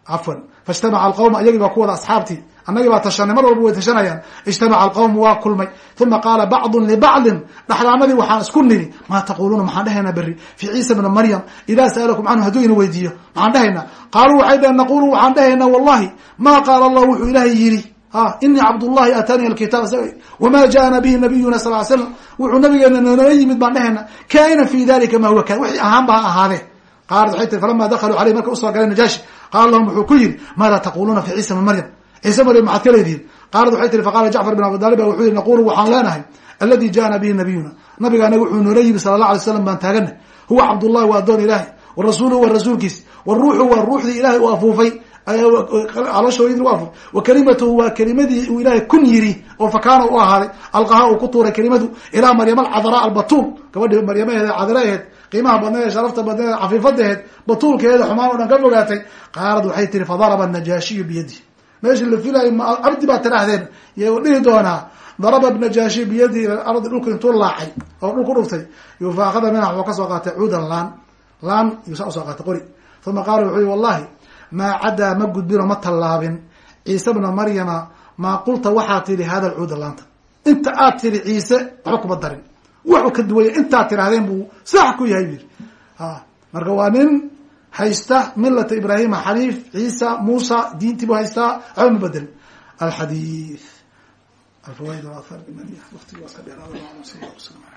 cafwan faijtamaca alqawm iyagii baa ku wada asxaabtii annagii baa tashanay mar walba way tashanayaan. Ijtamaca alqawmu waa kulmay. Uma qaala bacdun libacdin dhaxdaanadii waxaan isku niri maa taquluuna maxaan dhehaynaa berri. Fi ciisa bna maryam idaa sa'alakum canhu hadduu ina weydiiyo. Maxaan dhehaynaa qaaluu waxay dhaheen naqulu waxaan dhehaynaa wallahi ma qaala allah wuxuu ilaahay yidhi ha inii cabdullahi aatanii alkitaab wama jaana bihi nabiyuna sal l slam wuxuu nabigeena noola yimid baan dhehayna kaina fi dalika ma huwa kan wixii ahaan ahaadee. Qaalat waxay tiri falama dakaluu aleyh marka u soo galeen najaashi. Qaala lahum wuxuu ku yidhi maada taquluuna fi ciisa bn maryam ciise maryam maxaad ka leedihiin? Qaalat waxay tiri faqala jacfar bin abi talib ba wuxuu yihi naqulu waxaan leenahay aladi jaana bihi nabiyuna. Nabiga anaga wuxuu noola yimid sala allah alay slam baan taagana huwa cabdullahi waa adoon ilaahi wa waa rasuulkiis waruuxu waa ruuxdii ilahay u afuufay. Calooshooyadii wa waa kelimadii uu ilaahay kun yiri oo fakaana u ahaaday alqaha uu ku tuuray kelimadu ilaa maryam alcadraa albatuul. Gabadhi maryamaheed cadra aheed qiimaha badneed sharafta badneed cafiifadaheed batuulkeeda xumaan o dhan ka fogaatay qaalad waxay tiri fadaraba najaashiyu biyadi meeshii la filayo cabdi baa tidhaahdeen y dhihi doonaa daraba najaashiy biyadi ardi dhulku intuu laacay oo dhul ku dhuftay yufaakada minha wuxuu ka soo qaatay cuudan laan laan yuusaa u soo qaatay qori. Uma qaala wuxuu yi wallahi maa cadaa ma gudbino ma tallaabin. Ciise bna maryama maa qulta waxaa tidhi hada lcuuda laanta? Inta aad tidhi ciise waxba kuma darin. Wuxuu ka duwaya intaad tidhahdeen buu sax ku yahay. Bu yidhi marka waa nin haysta milata ibrahima xaniif ciisa muusa diintii haystaa waxba ma dheeraada